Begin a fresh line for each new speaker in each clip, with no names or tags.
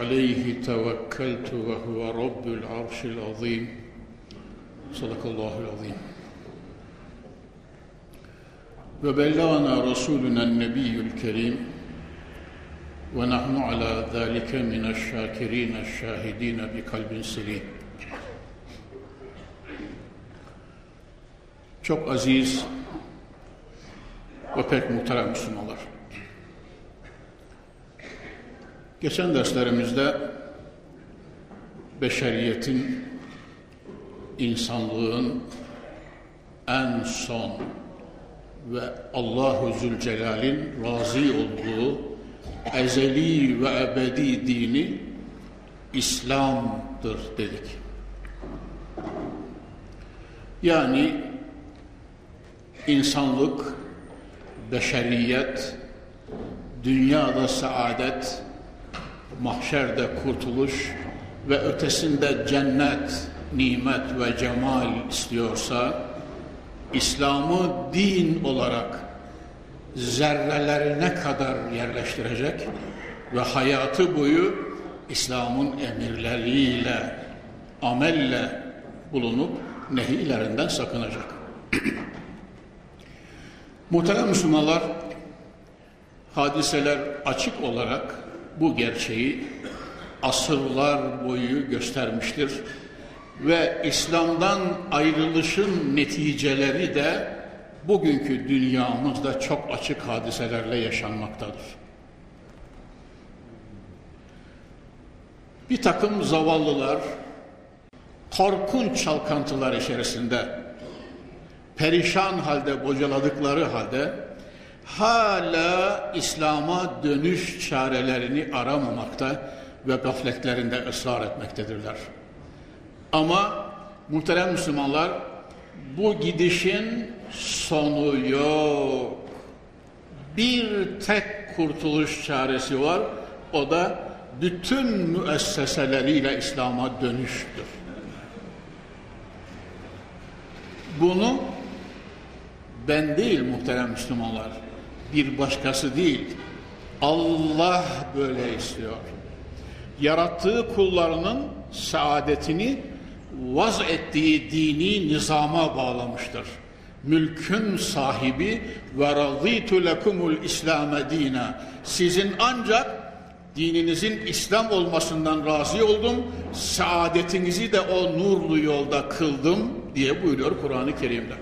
عليه توكلت وهو رب العرش العظيم صدق الله العظيم وبلغنا رسولنا النبي الكريم ونحن على ذلك من الشاكرين الشاهدين بقلب سليم Çok aziz ve pek muhterem Müslümanlar. Geçen derslerimizde beşeriyetin, insanlığın en son ve Allahu Zülcelal'in razı olduğu ezeli ve ebedi dini İslam'dır dedik. Yani insanlık, beşeriyet, dünyada saadet, mahşerde kurtuluş ve ötesinde cennet, nimet ve cemal istiyorsa, İslam'ı din olarak zerrelerine kadar yerleştirecek ve hayatı boyu İslam'ın emirleriyle, amelle bulunup nehilerinden sakınacak. Muhterem Müslümanlar, hadiseler açık olarak bu gerçeği asırlar boyu göstermiştir ve İslam'dan ayrılışın neticeleri de bugünkü dünyamızda çok açık hadiselerle yaşanmaktadır. Bir takım zavallılar korkunç çalkantılar içerisinde perişan halde bocaladıkları halde hala İslam'a dönüş çarelerini aramamakta ve gafletlerinde ısrar etmektedirler. Ama muhterem Müslümanlar bu gidişin sonu yok. Bir tek kurtuluş çaresi var. O da bütün müesseseleriyle İslam'a dönüştür. Bunu ben değil muhterem Müslümanlar, bir başkası değil, Allah böyle istiyor. Yarattığı kullarının saadetini vaz ettiği dini nizama bağlamıştır. Mülkün sahibi ve razîtu lekumul İslame dina. Sizin ancak dininizin İslam olmasından razı oldum, saadetinizi de o nurlu yolda kıldım diye buyuruyor Kur'an-ı Kerim'de.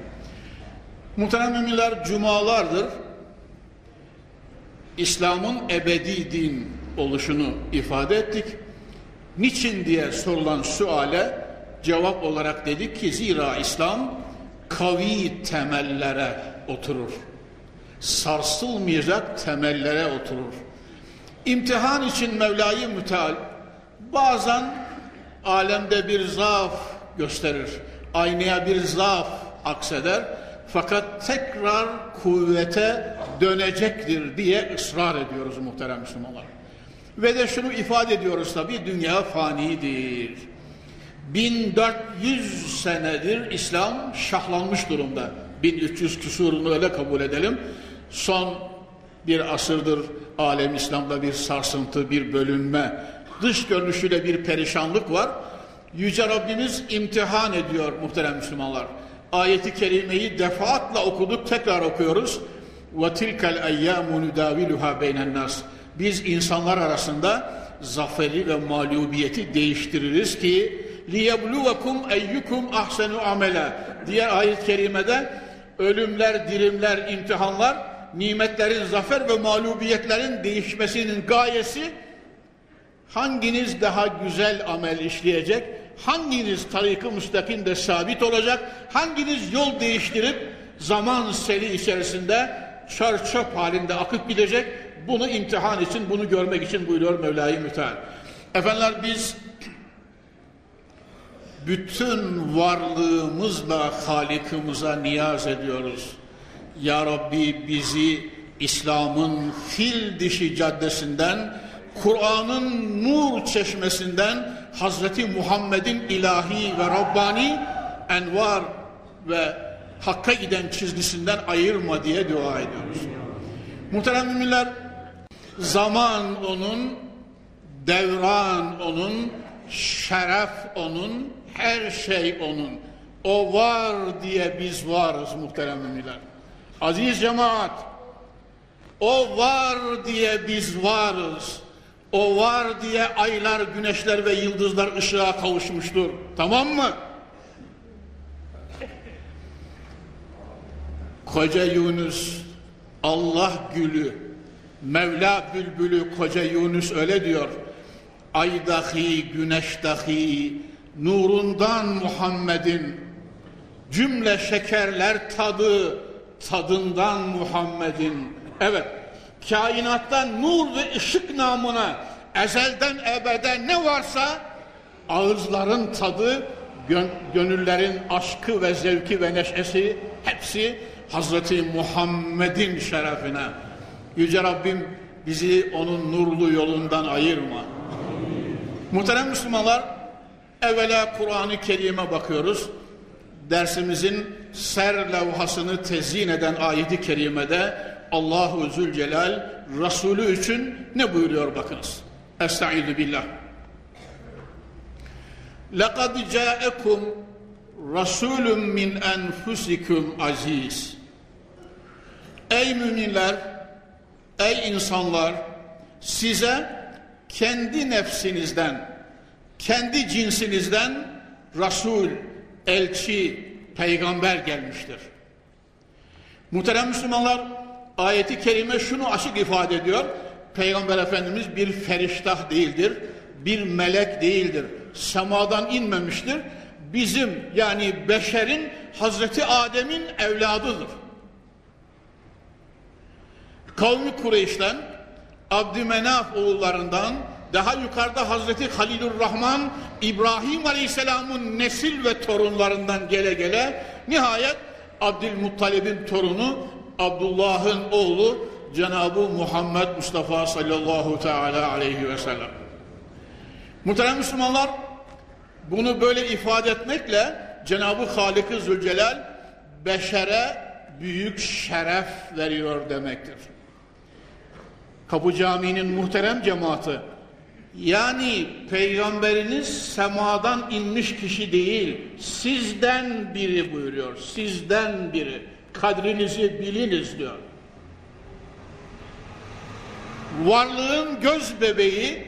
Muhterem müminler cumalardır. İslam'ın ebedi din oluşunu ifade ettik. Niçin diye sorulan suale cevap olarak dedik ki zira İslam kavi temellere oturur. Sarsılmayacak temellere oturur. İmtihan için Mevla'yı müteal bazen alemde bir zaaf gösterir. Aynaya bir zaaf akseder fakat tekrar kuvvete dönecektir diye ısrar ediyoruz muhterem Müslümanlar. Ve de şunu ifade ediyoruz tabi dünya fanidir. 1400 senedir İslam şahlanmış durumda. 1300 küsurunu öyle kabul edelim. Son bir asırdır alem İslam'da bir sarsıntı, bir bölünme, dış görünüşüyle bir perişanlık var. Yüce Rabbimiz imtihan ediyor muhterem Müslümanlar. Ayeti kerimeyi defaatla okuduk, tekrar okuyoruz. وَتِلْكَ الْاَيَّامُ نُدَاوِلُهَا بَيْنَ النَّاسِ Biz insanlar arasında zaferi ve mağlubiyeti değiştiririz ki liyebluvekum eyyukum ahsenu amela. Diğer ayet-i kerimede ölümler, dirimler, imtihanlar, nimetlerin, zafer ve mağlubiyetlerin değişmesinin gayesi hanginiz daha güzel amel işleyecek, hanginiz tarikı müstakimde sabit olacak, hanginiz yol değiştirip zaman seli içerisinde çör çöp halinde akıp gidecek, bunu imtihan için, bunu görmek için buyuruyor Mevla-i Müteal. Efendiler biz bütün varlığımızla Halikimize niyaz ediyoruz. Ya Rabbi bizi İslam'ın fil dişi caddesinden, Kur'an'ın nur çeşmesinden, Hazreti Muhammed'in ilahi ve Rabbani envar ve hakka giden çizgisinden ayırma diye dua ediyoruz. Muhterem müminler, zaman onun, devran onun, şeref onun, her şey onun. O var diye biz varız muhterem müminler. Aziz cemaat, o var diye biz varız. O var diye aylar, güneşler ve yıldızlar ışığa kavuşmuştur. Tamam mı? Koca Yunus, Allah gülü, Mevla bülbülü koca Yunus öyle diyor. Ay dahi, güneş dahi, nurundan Muhammed'in, cümle şekerler tadı, tadından Muhammed'in. Evet, kainattan nur ve ışık namına ezelden ebede ne varsa ağızların tadı, gönüllerin aşkı ve zevki ve neşesi hepsi Hazreti Muhammed'in şerefine. Yüce Rabbim bizi onun nurlu yolundan ayırma. Muhterem Müslümanlar, evvela Kur'an-ı Kerim'e bakıyoruz. Dersimizin ser levhasını tezyin eden ayeti kerimede Allahu Zülcelal Resulü için ne buyuruyor bakınız. Estaizu billah. لَقَدْ جَاءَكُمْ رَسُولٌ مِّنْ أَنْفُسِكُمْ aziz. Ey müminler, ey insanlar, size kendi nefsinizden, kendi cinsinizden Resul, elçi, peygamber gelmiştir. Muhterem Müslümanlar, ayeti kerime şunu açık ifade ediyor. Peygamber Efendimiz bir feriştah değildir, bir melek değildir. Semadan inmemiştir. Bizim yani beşerin Hazreti Adem'in evladıdır. Kavmi Kureyş'ten Abdümenaf oğullarından daha yukarıda Hazreti Halilur Rahman İbrahim Aleyhisselam'ın nesil ve torunlarından gele gele nihayet Abdülmuttalib'in torunu Abdullah'ın oğlu Cenab-ı Muhammed Mustafa sallallahu teala aleyhi ve sellem. Muhterem Müslümanlar bunu böyle ifade etmekle Cenab-ı Halik-i Zülcelal beşere büyük şeref veriyor demektir. Kapı Camii'nin muhterem cemaati yani peygamberiniz semadan inmiş kişi değil sizden biri buyuruyor sizden biri. Kadrinizi biliniz diyor. Varlığın göz bebeği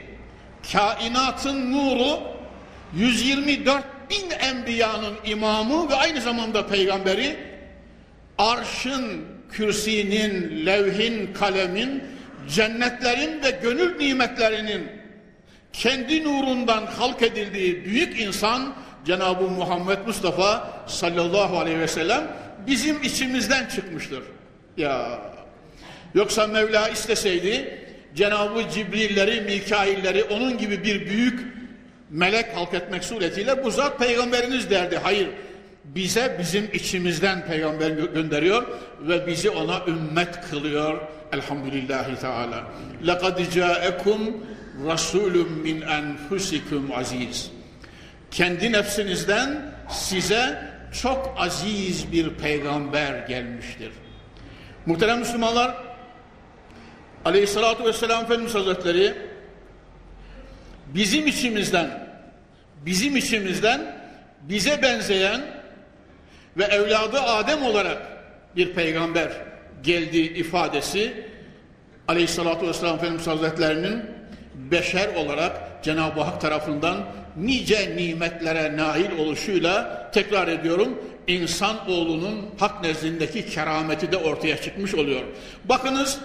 kainatın nuru 124 bin enbiyanın imamı ve aynı zamanda peygamberi arşın, kürsinin, levhin, kalemin cennetlerin ve gönül nimetlerinin kendi nurundan halk edildiği büyük insan Cenab-ı Muhammed Mustafa sallallahu aleyhi ve sellem bizim içimizden çıkmıştır. Ya yoksa Mevla isteseydi Cenab-ı Cibrilleri, Mikailleri onun gibi bir büyük melek halk etmek suretiyle bu zat peygamberiniz derdi. Hayır bize bizim içimizden peygamber gönderiyor ve bizi ona ümmet kılıyor. Elhamdülillahi Teala. لَقَدْ جَاءَكُمْ رَسُولٌ مِّنْ أَنْفُسِكُمْ aziz. Kendi nefsinizden size çok aziz bir peygamber gelmiştir. Muhterem Müslümanlar, Aleyhissalatu vesselam Efendimiz Hazretleri bizim içimizden bizim içimizden bize benzeyen ve evladı Adem olarak bir peygamber geldiği ifadesi Aleyhissalatu vesselam Efendimiz Hazretlerinin beşer olarak Cenab-ı Hak tarafından nice nimetlere nail oluşuyla tekrar ediyorum insan oğlunun hak nezdindeki kerameti de ortaya çıkmış oluyor. Bakınız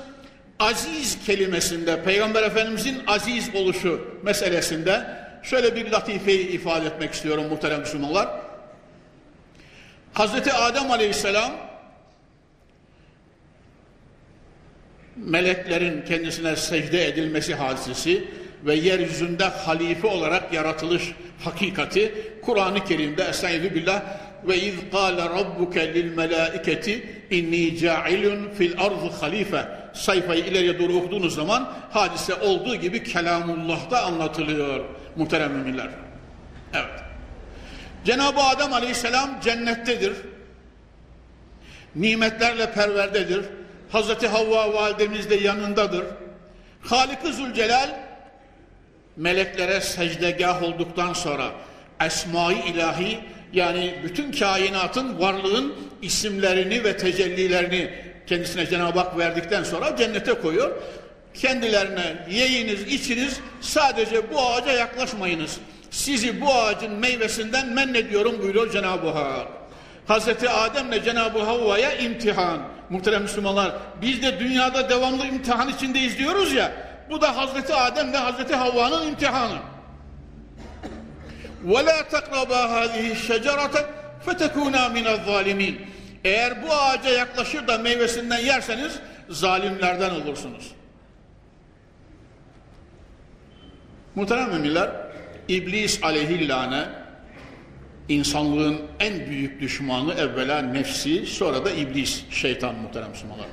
aziz kelimesinde Peygamber Efendimizin aziz oluşu meselesinde şöyle bir latifeyi ifade etmek istiyorum muhterem Müslümanlar. Hazreti Adem Aleyhisselam meleklerin kendisine secde edilmesi hadisesi ve yeryüzünde halife olarak yaratılış hakikati Kur'an-ı Kerim'de Estaizu billah ve iz qala rabbuke lil melaiketi inni ca'ilun fil ardı halife sayfayı ileriye doğru okuduğunuz zaman hadise olduğu gibi kelamullah'ta anlatılıyor muhterem müminler. Evet. Cenab-ı Adem aleyhisselam cennettedir. Nimetlerle perverdedir. Hazreti Havva validemiz de yanındadır. Halik-ı Zülcelal meleklere secdegah olduktan sonra esma-i ilahi yani bütün kainatın varlığın isimlerini ve tecellilerini kendisine Cenab-ı Hak verdikten sonra cennete koyuyor. Kendilerine yiyiniz, içiniz sadece bu ağaca yaklaşmayınız. Sizi bu ağacın meyvesinden men ediyorum buyuruyor Cenab-ı Hak. Hazreti Adem'le Cenab-ı Havva'ya imtihan. Muhterem Müslümanlar biz de dünyada devamlı imtihan içinde izliyoruz ya. Bu da Hazreti Adem ve Hazreti Havva'nın imtihanı. وَلَا تَقْرَبَا هَذِهِ الشَّجَرَةَ فَتَكُونَا مِنَ الظَّالِمِينَ Eğer bu ağaca yaklaşır da meyvesinden yerseniz zalimlerden olursunuz. Muhterem müminler, İblis aleyhillâne insanlığın en büyük düşmanı evvela nefsi sonra da iblis, şeytan muhterem Müslümanlar.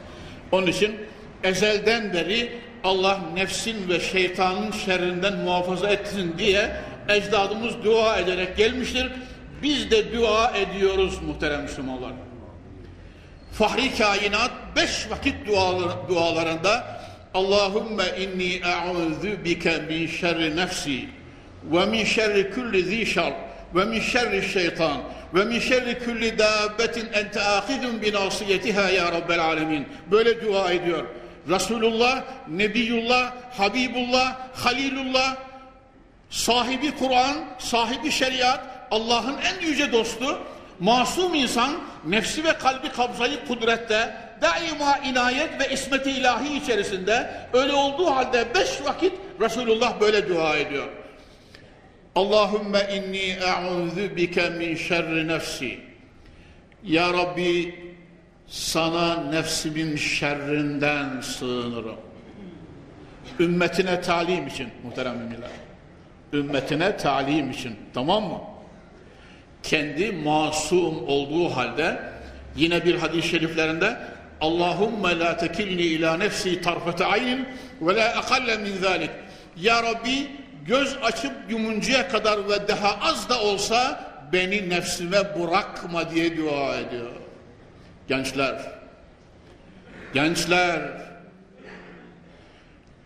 Onun için ezelden beri Allah nefsin ve şeytanın şerrinden muhafaza etsin diye ecdadımız dua ederek gelmiştir. Biz de dua ediyoruz muhterem Müslümanlar. Fahri kainat beş vakit dualar, dualarında Allahümme inni e'udhu bike min şerri nefsi ve min şerri kulli zi şer ve min şerri şeytan ve min şerri kulli dabbetin ente ahidun bi ya rabbel alemin. Böyle dua ediyor. Resulullah, Nebiyullah, Habibullah, Halilullah, sahibi Kur'an, sahibi şeriat, Allah'ın en yüce dostu, masum insan, nefsi ve kalbi kabzayı kudrette, daima inayet ve ismet-i ilahi içerisinde, öyle olduğu halde beş vakit Resulullah böyle dua ediyor. Allahümme inni e'udhu bike min şerri nefsi. Ya Rabbi sana nefsimin şerrinden sığınırım. Ümmetine talim için muhterem müminler. Ümmetine talim için tamam mı? Kendi masum olduğu halde yine bir hadis-i şeriflerinde Allahümme la tekilni ila nefsi tarfete aynin ve la akalle min zalik. Ya Rabbi göz açıp yumuncaya kadar ve daha az da olsa beni nefsime bırakma diye dua ediyor. Gençler, gençler,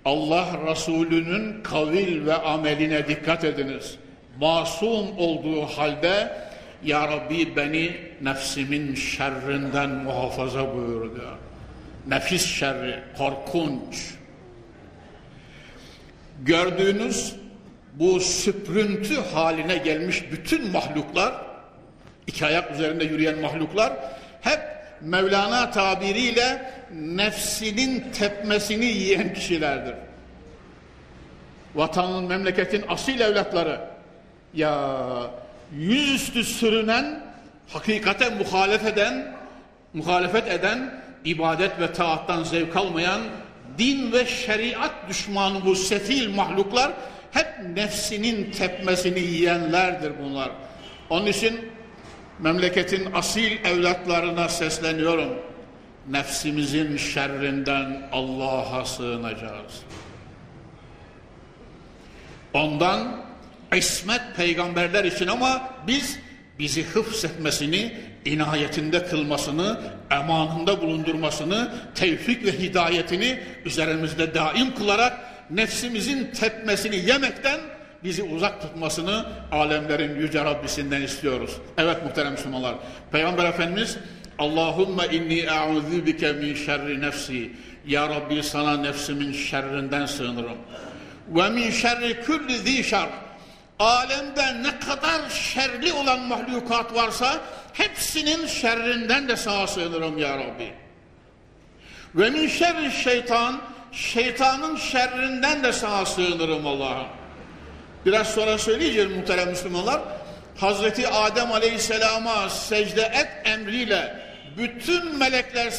Allah Resulü'nün kavil ve ameline dikkat ediniz. Masum olduğu halde Ya Rabbi beni nefsimin şerrinden muhafaza buyur diyor. Nefis şerri, korkunç. Gördüğünüz bu süprüntü haline gelmiş bütün mahluklar, iki ayak üzerinde yürüyen mahluklar hep Mevlana tabiriyle nefsinin tepmesini yiyen kişilerdir. Vatanın, memleketin asil evlatları ya yüzüstü sürünen, hakikate muhalefet eden, muhalefet eden, ibadet ve taattan zevk almayan, din ve şeriat düşmanı bu sefil mahluklar hep nefsinin tepmesini yiyenlerdir bunlar. Onun için memleketin asil evlatlarına sesleniyorum. Nefsimizin şerrinden Allah'a sığınacağız. Ondan ismet peygamberler için ama biz bizi hıfzetmesini, inayetinde kılmasını, emanında bulundurmasını, tevfik ve hidayetini üzerimizde daim kılarak nefsimizin tepmesini yemekten bizi uzak tutmasını alemlerin yüce Rabbisinden istiyoruz. Evet muhterem Müslümanlar. Peygamber Efendimiz Allahümme inni e'udhu bike min şerri nefsi. Ya Rabbi sana nefsimin şerrinden sığınırım. ve min şerri kulli zi şer. Alemde ne kadar şerli olan mahlukat varsa hepsinin şerrinden de sağa sığınırım ya Rabbi. Ve min şerri şeytan, şeytanın şerrinden de sağa sığınırım Allah'ım. Biraz sonra söyleyeceğiz muhterem Müslümanlar. Hazreti Adem Aleyhisselam'a secde et emriyle bütün melekler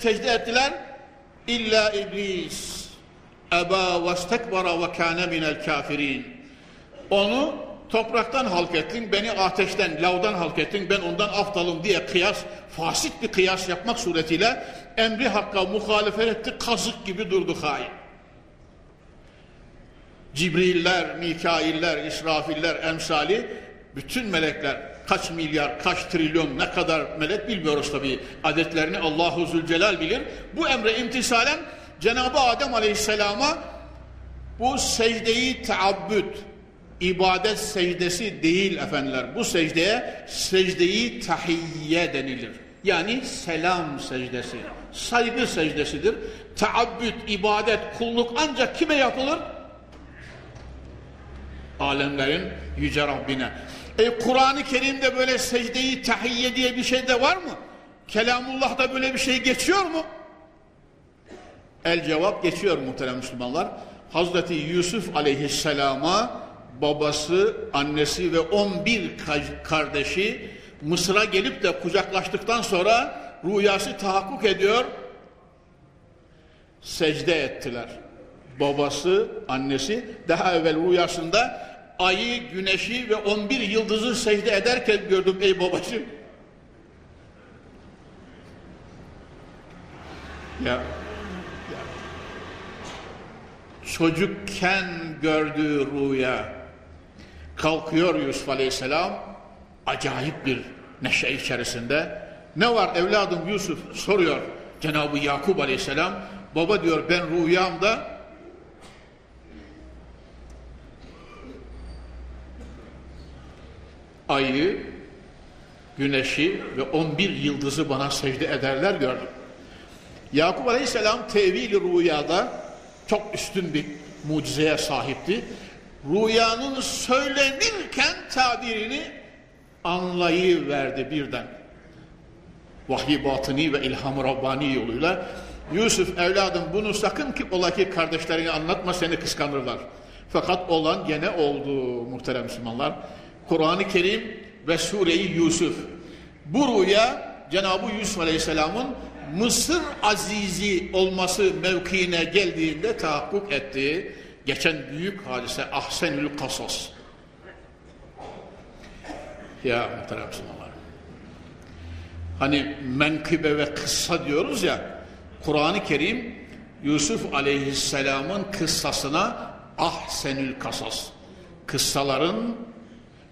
secde ettiler. İlla iblis. Eba ve stekbara ve kâne minel kafirin. Onu topraktan halk ettin, beni ateşten, lavdan halk ettin, ben ondan aftalım diye kıyas, fasit bir kıyas yapmak suretiyle emri hakka muhalefet etti, kazık gibi durdu hain. Cibriller, Mikailler, İsrafiller, emsali, bütün melekler, kaç milyar, kaç trilyon, ne kadar melek bilmiyoruz tabi. Adetlerini Allahu Zülcelal bilir. Bu emre imtisalen Cenab-ı Adem Aleyhisselam'a bu secdeyi taabbüd, ibadet secdesi değil efendiler. Bu secdeye secdeyi tahiyye denilir. Yani selam secdesi, saygı secdesidir. Taabbüd, ibadet, kulluk ancak kime yapılır? Alemlerin yüce Rabbine. E Kur'an-ı Kerim'de böyle secdeyi tahiyye diye bir şey de var mı? Kelamullah'da böyle bir şey geçiyor mu? El cevap geçiyor muhterem Müslümanlar. Hazreti Yusuf aleyhisselama babası, annesi ve 11 kardeşi Mısır'a gelip de kucaklaştıktan sonra rüyası tahakkuk ediyor. Secde ettiler. Babası, annesi daha evvel rüyasında ayı, güneşi ve 11 yıldızı secde ederken gördüm ey babacığım. Ya, ya çocukken gördüğü rüya kalkıyor Yusuf Aleyhisselam acayip bir neşe içerisinde ne var evladım Yusuf soruyor Cenab-ı Yakub Aleyhisselam baba diyor ben rüyamda ayı, güneşi ve 11 yıldızı bana secde ederler gördüm. Yakup Aleyhisselam tevil rüyada çok üstün bir mucizeye sahipti. Rüyanın söylenirken tabirini anlayıverdi birden. Vahiy batıni ve ilham Rabbani yoluyla Yusuf evladım bunu sakın ki ola ki kardeşlerine anlatma seni kıskanırlar. Fakat olan gene oldu muhterem Müslümanlar. Kur'an-ı Kerim ve Sure-i Yusuf. Bu rüya Cenab-ı Yusuf Aleyhisselam'ın Mısır azizi olması mevkiine geldiğinde tahakkuk etti. Geçen büyük hadise Ahsenül Kasas. Ya muhterem Müslümanlar. Hani menkıbe ve kıssa diyoruz ya. Kur'an-ı Kerim Yusuf Aleyhisselam'ın kıssasına Ahsenül Kasas. Kıssaların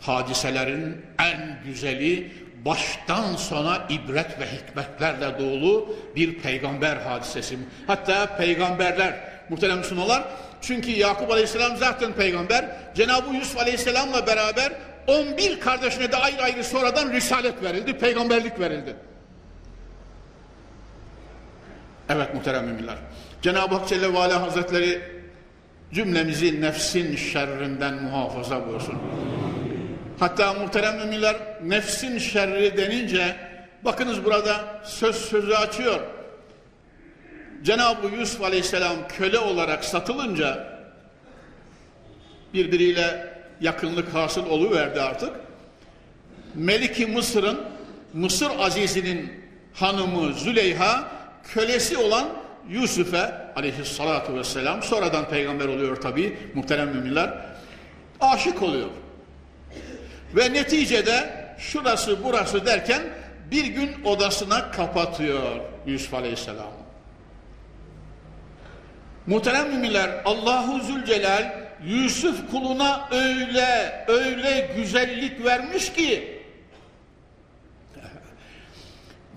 hadiselerin en güzeli baştan sona ibret ve hikmetlerle dolu bir peygamber hadisesi. Hatta peygamberler muhterem Müslümanlar çünkü Yakup Aleyhisselam zaten peygamber Cenab-ı Yusuf Aleyhisselam'la beraber 11 kardeşine de ayrı ayrı sonradan risalet verildi, peygamberlik verildi. Evet muhterem müminler. Cenab-ı Hak Celle ve Ala Hazretleri cümlemizi nefsin şerrinden muhafaza buyursun. Hatta muhterem müminler nefsin şerri denince bakınız burada söz sözü açıyor. Cenab-ı Yusuf Aleyhisselam köle olarak satılınca birbiriyle yakınlık hasıl oluverdi artık. Meliki Mısır'ın Mısır Azizi'nin hanımı Züleyha kölesi olan Yusuf'e aleyhissalatu vesselam sonradan peygamber oluyor tabi muhterem müminler aşık oluyor. Ve neticede şurası burası derken bir gün odasına kapatıyor Yusuf Aleyhisselam. Muhterem müminler Allahu Zülcelal Yusuf kuluna öyle öyle güzellik vermiş ki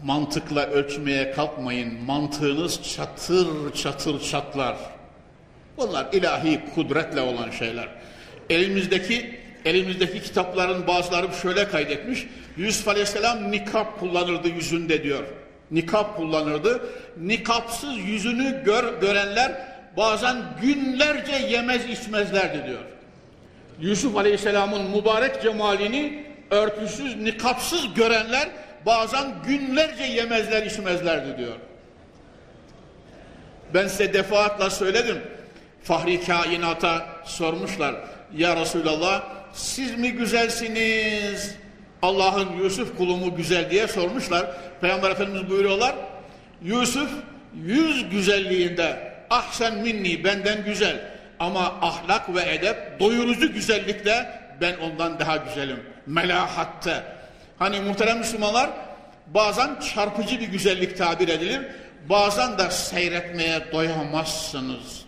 mantıkla ölçmeye kalkmayın. Mantığınız çatır çatır çatlar. Bunlar ilahi kudretle olan şeyler. Elimizdeki elimizdeki kitapların bazıları şöyle kaydetmiş. Yusuf Aleyhisselam nikap kullanırdı yüzünde diyor. Nikap kullanırdı. Nikapsız yüzünü gör, görenler bazen günlerce yemez içmezlerdi diyor. Yusuf Aleyhisselam'ın mübarek cemalini örtüsüz, nikapsız görenler bazen günlerce yemezler içmezlerdi diyor. Ben size defaatla söyledim. Fahri kainata sormuşlar. Ya Resulallah siz mi güzelsiniz? Allah'ın Yusuf kulumu güzel diye sormuşlar. Peygamber Efendimiz buyuruyorlar. Yusuf yüz güzelliğinde ahsen minni benden güzel ama ahlak ve edep doyurucu güzellikte ben ondan daha güzelim. Melahatte. Hani muhterem Müslümanlar bazen çarpıcı bir güzellik tabir edilir. Bazen de seyretmeye doyamazsınız.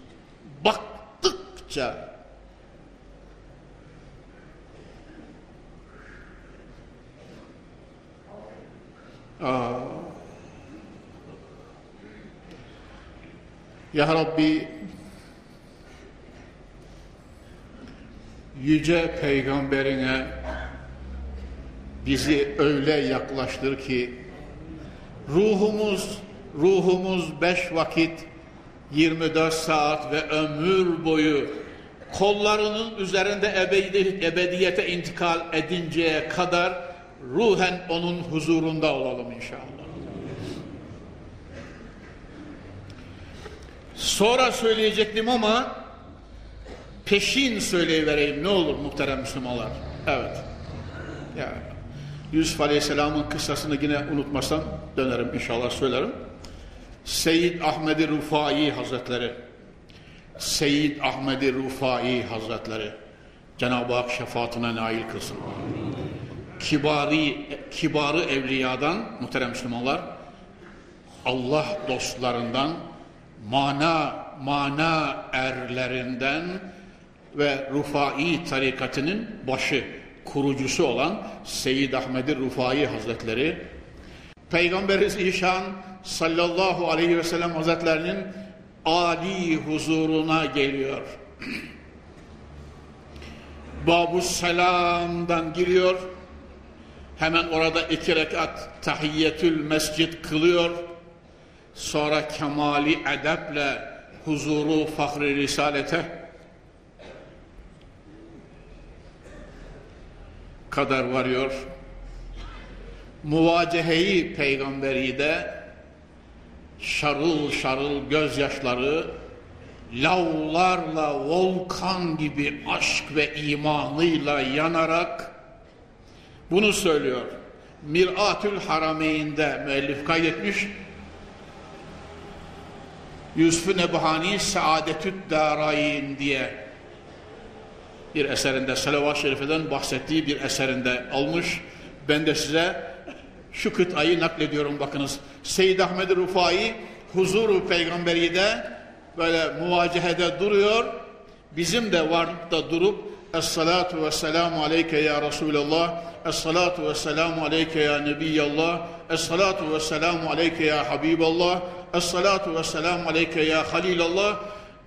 Baktıkça Aa. Ya Rabbi yüce peygamberine bizi öyle yaklaştır ki ruhumuz ruhumuz beş vakit 24 saat ve ömür boyu kollarının üzerinde ebedi, ebediyete intikal edinceye kadar ruhen onun huzurunda olalım inşallah. Sonra söyleyecektim ama peşin söyleyivereyim ne olur muhterem Müslümanlar. Evet. Ya, Yusuf Aleyhisselam'ın kıssasını yine unutmasam dönerim inşallah söylerim. Seyyid Ahmed-i Rufai Hazretleri Seyyid Ahmed-i Rufai Hazretleri Cenab-ı Hak şefaatine nail kılsın. Kibari, kibarı evliyadan muhterem Müslümanlar Allah dostlarından mana mana erlerinden ve Rufai tarikatının başı kurucusu olan Seyyid Ahmed Rufai Hazretleri Peygamberi Zişan sallallahu aleyhi ve sellem Hazretlerinin Ali huzuruna geliyor. Babu Selam'dan giriyor. Hemen orada iki rekat tahiyyetül mescid kılıyor. Sonra kemali edeple huzuru fahri risalete kadar varıyor. Muvaceheyi peygamberi de şarıl şarıl gözyaşları lavlarla volkan gibi aşk ve imanıyla yanarak bunu söylüyor. Mir'atül Harameyn'de müellif kaydetmiş. Yusuf-u Nebhani Saadetü't Darayn diye bir eserinde Selavat-ı Şerife'den bahsettiği bir eserinde almış. Ben de size şu kıtayı naklediyorum bakınız. Seyyid Ahmed Rufai huzuru peygamberi de böyle muvacehede duruyor. Bizim de varlıkta durup Esselatu ve selamu aleyke ya Resulallah Esselatu ve selamu aleyke ya Nebiyallah Esselatu ve selamu aleyke ya Habiballah Esselatu ve selamu aleyke ya Halilallah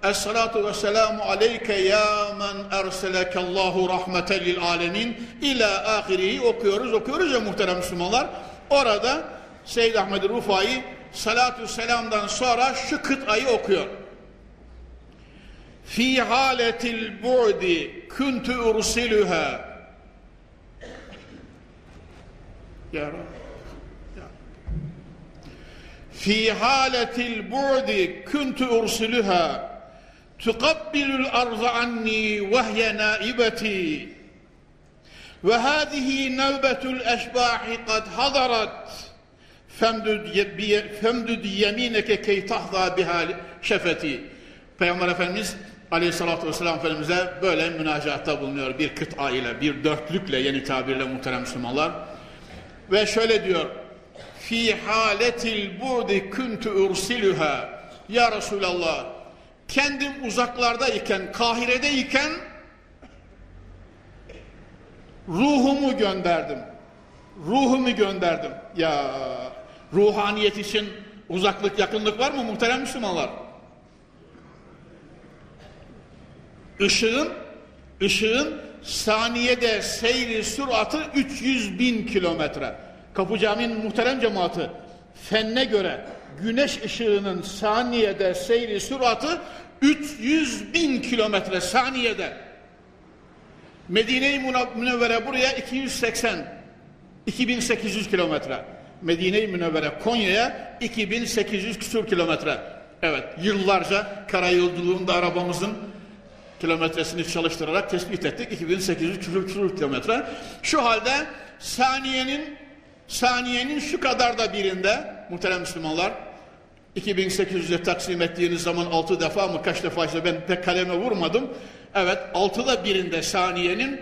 Esselatu ve selamu aleyke ya men erselekallahu rahmeten lil alemin ila ahirihi okuyoruz okuyoruz ya muhterem Müslümanlar. Orada Seyyid Ahmed Rufai salatu selamdan sonra şu kıtayı okuyor. Fi haletil bu'di kuntu ursiluha Ya Rabbi fi haletil bu'di kuntu ursuluha tukabbilul arza anni vehye naibeti ve hadihi nevbetul eşbahi kad hadarat femdüd yemineke key tahza biha şefeti Peygamber Efendimiz Aleyhisselatü Vesselam Efendimiz'e böyle münacatta bulunuyor. Bir kıta ile, bir dörtlükle yeni tabirle muhterem Müslümanlar. Ve şöyle diyor, fi haletil budi kuntu ursiluha. Ya Resulallah kendim uzaklardayken Kahire'deyken ruhumu gönderdim. Ruhumu gönderdim. Ya ruhaniyet için uzaklık yakınlık var mı muhterem Müslümanlar? Işığın ışığın saniyede seyri süratı 300 bin kilometre Kapı Camii'nin muhterem cemaati fenne göre güneş ışığının saniyede seyri süratı 300 bin kilometre saniyede. Medine-i Münevvere buraya 280, 2800 kilometre. Medine-i Münevvere Konya'ya 2800 küsur kilometre. Evet yıllarca karayolculuğunda arabamızın kilometresini çalıştırarak tespit ettik. 2800 küsur, kilometre. Şu halde saniyenin saniyenin şu kadar da birinde muhterem Müslümanlar 2800'e taksim ettiğiniz zaman 6 defa mı kaç defa işte ben pek kaleme vurmadım. Evet 6'da birinde saniyenin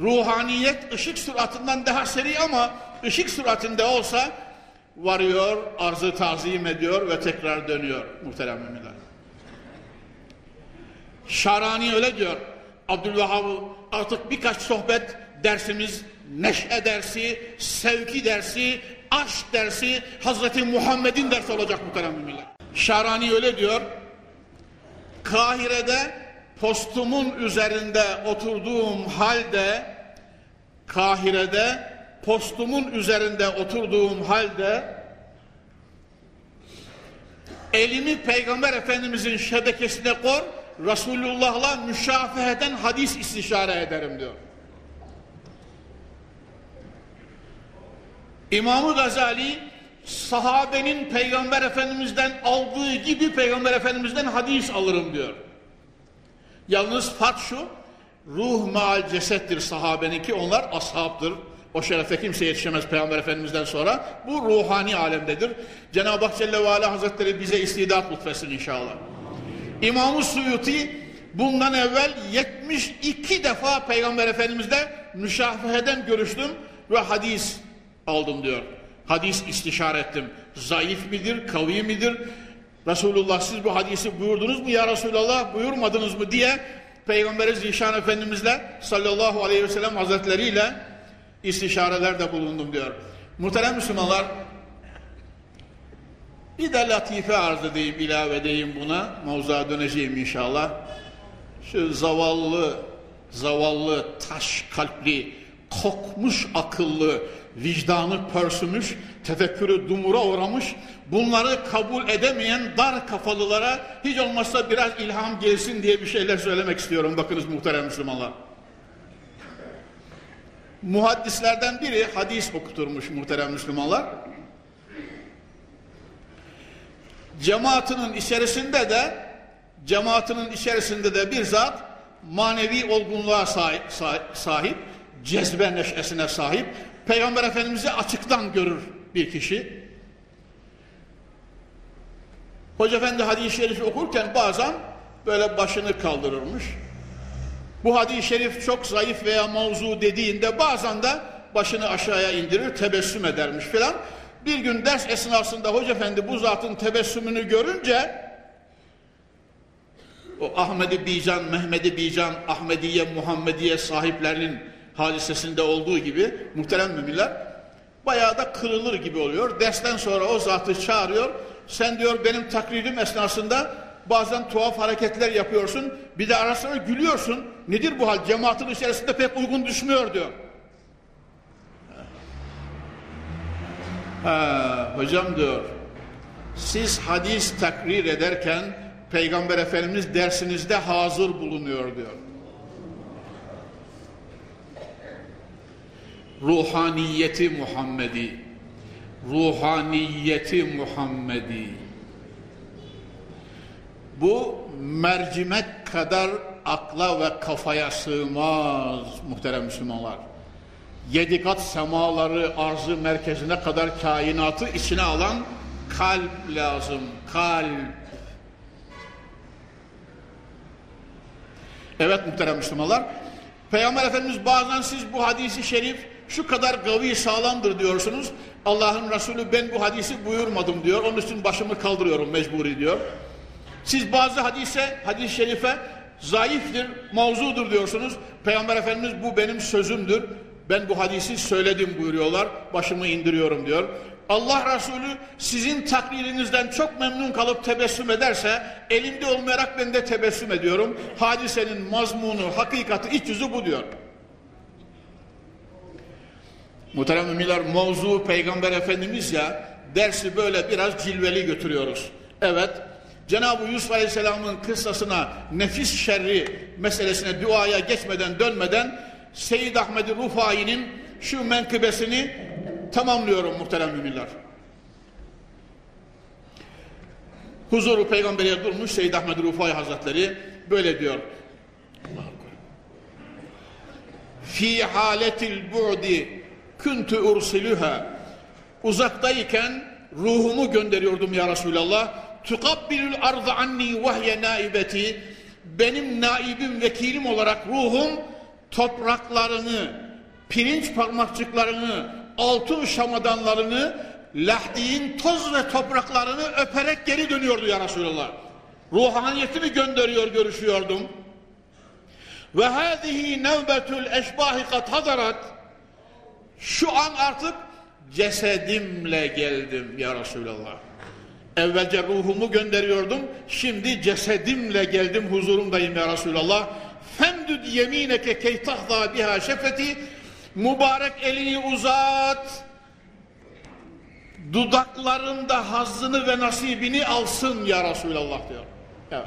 ruhaniyet ışık süratından daha seri ama ışık süratinde olsa varıyor, arzı tazim ediyor ve tekrar dönüyor muhterem müminler. Şarani öyle diyor. Abdülvahhab artık birkaç sohbet dersimiz neşe dersi, sevki dersi, aşk dersi, Hazreti Muhammed'in dersi olacak muhterem müminler. Şarani öyle diyor. Kahire'de postumun üzerinde oturduğum halde Kahire'de postumun üzerinde oturduğum halde elimi Peygamber Efendimizin şebekesine kor Resulullah'la müşafeheten hadis istişare ederim diyor. İmam-ı Gazali sahabenin Peygamber Efendimiz'den aldığı gibi Peygamber Efendimiz'den hadis alırım diyor. Yalnız fark şu, ruh maal cesettir sahabeninki, onlar ashabdır. O şerefe kimse yetişemez Peygamber Efendimiz'den sonra. Bu ruhani alemdedir. Cenab-ı Hak Celle ve Ala Hazretleri bize istidat lütfesin inşallah. İmam-ı Suyuti bundan evvel 72 defa Peygamber Efendimiz'le müşafeheden görüştüm ve hadis aldım diyor. Hadis istişare ettim. Zayıf midir, kavi midir? Resulullah siz bu hadisi buyurdunuz mu ya Resulallah buyurmadınız mı diye Peygamberi Zişan Efendimizle sallallahu aleyhi ve sellem hazretleriyle istişarelerde bulundum diyor. Muhterem Müslümanlar bir de latife arz edeyim, ilave edeyim buna. Mavzuğa döneceğim inşallah. Şu zavallı, zavallı, taş kalpli, kokmuş akıllı, vicdanı pörsümüş, tefekkürü dumura uğramış, bunları kabul edemeyen dar kafalılara hiç olmazsa biraz ilham gelsin diye bir şeyler söylemek istiyorum. Bakınız muhterem Müslümanlar. Muhaddislerden biri hadis okuturmuş muhterem Müslümanlar. Cemaatinin içerisinde de cemaatinin içerisinde de bir zat manevi olgunluğa sahip, sahip cezbe neşesine sahip Peygamber Efendimiz'i açıktan görür bir kişi. Hoca Efendi hadis-i şerifi okurken bazen böyle başını kaldırırmış. Bu hadis-i şerif çok zayıf veya mavzu dediğinde bazen de başını aşağıya indirir, tebessüm edermiş filan. Bir gün ders esnasında Hoca Efendi bu zatın tebessümünü görünce o Ahmedi Bican, Mehmedi Bican, Ahmediye, Muhammediye sahiplerinin hadisesinde olduğu gibi muhterem müminler bayağı da kırılır gibi oluyor. Dersten sonra o zatı çağırıyor. Sen diyor benim takririm esnasında bazen tuhaf hareketler yapıyorsun. Bir de ara sıra gülüyorsun. Nedir bu hal? Cemaatin içerisinde pek uygun düşmüyor diyor. Ha, hocam diyor siz hadis takrir ederken Peygamber Efendimiz dersinizde hazır bulunuyor diyor. Ruhaniyeti Muhammedi ruhaniyeti Muhammedi bu mercimek kadar akla ve kafaya sığmaz muhterem Müslümanlar. Yedi kat semaları arzı merkezine kadar kainatı içine alan kalp lazım. Kalp. Evet muhterem Müslümanlar. Peygamber Efendimiz bazen siz bu hadisi şerif şu kadar gavi sağlamdır diyorsunuz. Allah'ın Resulü ben bu hadisi buyurmadım diyor. Onun için başımı kaldırıyorum mecburi diyor. Siz bazı hadise, hadis-i şerife zayıftır, mavzudur diyorsunuz. Peygamber Efendimiz bu benim sözümdür. Ben bu hadisi söyledim buyuruyorlar. Başımı indiriyorum diyor. Allah Resulü sizin takdirinizden çok memnun kalıp tebessüm ederse elimde olmayarak ben de tebessüm ediyorum. Hadisenin mazmunu, hakikati, iç yüzü bu diyor. Muhterem müminler mevzu Peygamber Efendimiz ya dersi böyle biraz cilveli götürüyoruz. Evet Cenab-ı Yusuf Aleyhisselam'ın kıssasına, nefis şerri meselesine, duaya geçmeden, dönmeden Seyyid Ahmed Rufai'nin şu menkıbesini tamamlıyorum muhterem müminler. Huzuru peygamberiye durmuş Seyyid Ahmed Rufai Hazretleri böyle diyor. Fi haletil bu'di kuntu ursiluha. Uzaktayken ruhumu gönderiyordum ya Resulallah. Tukabbilül ardı anni vehye naibeti. Benim naibim vekilim olarak ruhum topraklarını pirinç parmakçıklarını altın şamadanlarını lahdiğin toz ve topraklarını öperek geri dönüyordu ya Resulallah. Ruhaniyetimi gönderiyor görüşüyordum. Ve hâzihi nevbetül eşbahi kat hadarat şu an artık cesedimle geldim ya Resulallah. Evvelce ruhumu gönderiyordum. Şimdi cesedimle geldim huzurumdayım ya Resulallah. Femdüd yemineke key tahza biha şefeti. Mübarek elini uzat. Dudaklarında hazzını ve nasibini alsın ya Resulallah diyor. Evet.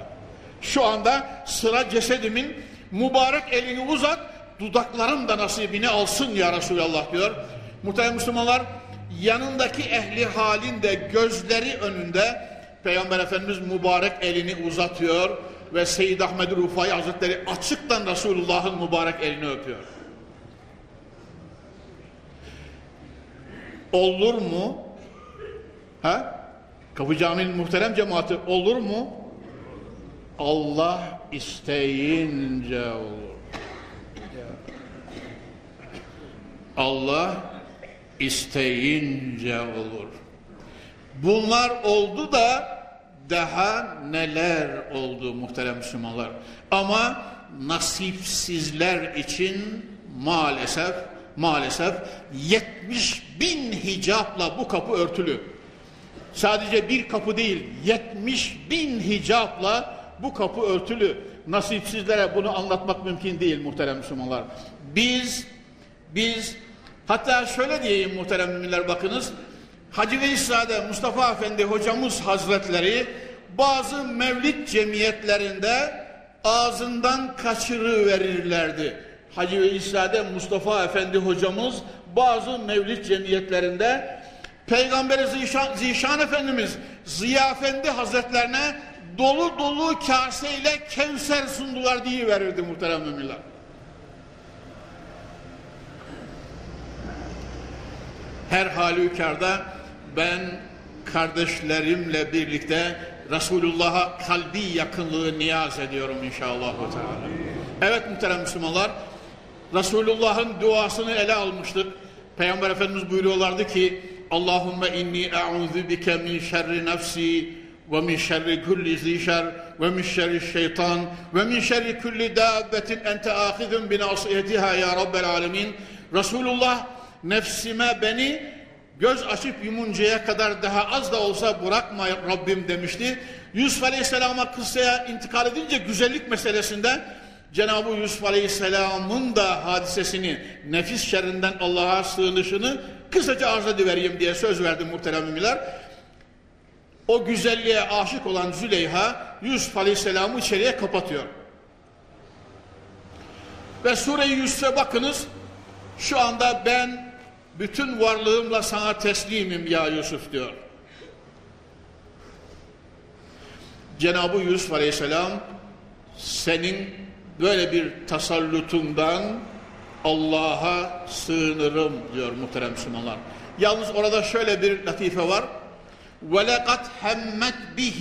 Şu anda sıra cesedimin mübarek elini uzat. Dudaklarım da nasibini alsın ya Resulallah diyor. Muhtemelen Müslümanlar yanındaki ehli halin de gözleri önünde Peygamber Efendimiz mübarek elini uzatıyor ve Seyyid Ahmed Rufai Hazretleri açıktan Resulullah'ın mübarek elini öpüyor. Olur mu? Ha? Kapı Camii'nin muhterem cemaati olur mu? Allah isteyince olur. Allah isteyince olur. Bunlar oldu da daha neler oldu muhterem Müslümanlar. Ama nasipsizler için maalesef maalesef 70 bin hicapla bu kapı örtülü. Sadece bir kapı değil 70 bin hicapla bu kapı örtülü. Nasipsizlere bunu anlatmak mümkün değil muhterem Müslümanlar. Biz biz Hatta şöyle diyeyim muhterem müminler bakınız. Hacı Veysade Mustafa Efendi hocamız hazretleri bazı mevlid cemiyetlerinde ağzından kaçırı verirlerdi. Hacı Veysade Mustafa Efendi hocamız bazı mevlid cemiyetlerinde Peygamberi Zişan, Zişan Efendimiz Ziya Efendi Hazretlerine dolu dolu kaseyle Kevser sundular diye verirdi muhterem müminler. Her halükarda ben kardeşlerimle birlikte Resulullah'a kalbi yakınlığı niyaz ediyorum inşallah. Evet muhterem Müslümanlar Resulullah'ın duasını ele almıştık. Peygamber Efendimiz buyuruyorlardı ki Allahümme inni e'udhu bike min şerri nefsi ve min şerri kulli zişer ve min şerri şeytan ve min şerri kulli dabbetin ente ahidun binasiyetiha ya Rabbel alemin Resulullah nefsime beni göz açıp yumuncaya kadar daha az da olsa bırakma Rabbim demişti. Yusuf Aleyhisselam'a kıssaya intikal edince güzellik meselesinde Cenab-ı Yusuf Aleyhisselam'ın da hadisesini, nefis şerrinden Allah'a sığınışını kısaca arz edivereyim diye söz verdim muhterem müminler. O güzelliğe aşık olan Züleyha Yusuf Aleyhisselam'ı içeriye kapatıyor. Ve Sure-i Yusuf'e bakınız şu anda ben bütün varlığımla sana teslimim ya Yusuf diyor. Cenab-ı Yusuf Aleyhisselam senin böyle bir tasallutundan Allah'a sığınırım diyor muhterem Müslümanlar. Yalnız orada şöyle bir latife var. وَلَقَدْ هَمَّتْ بِهِ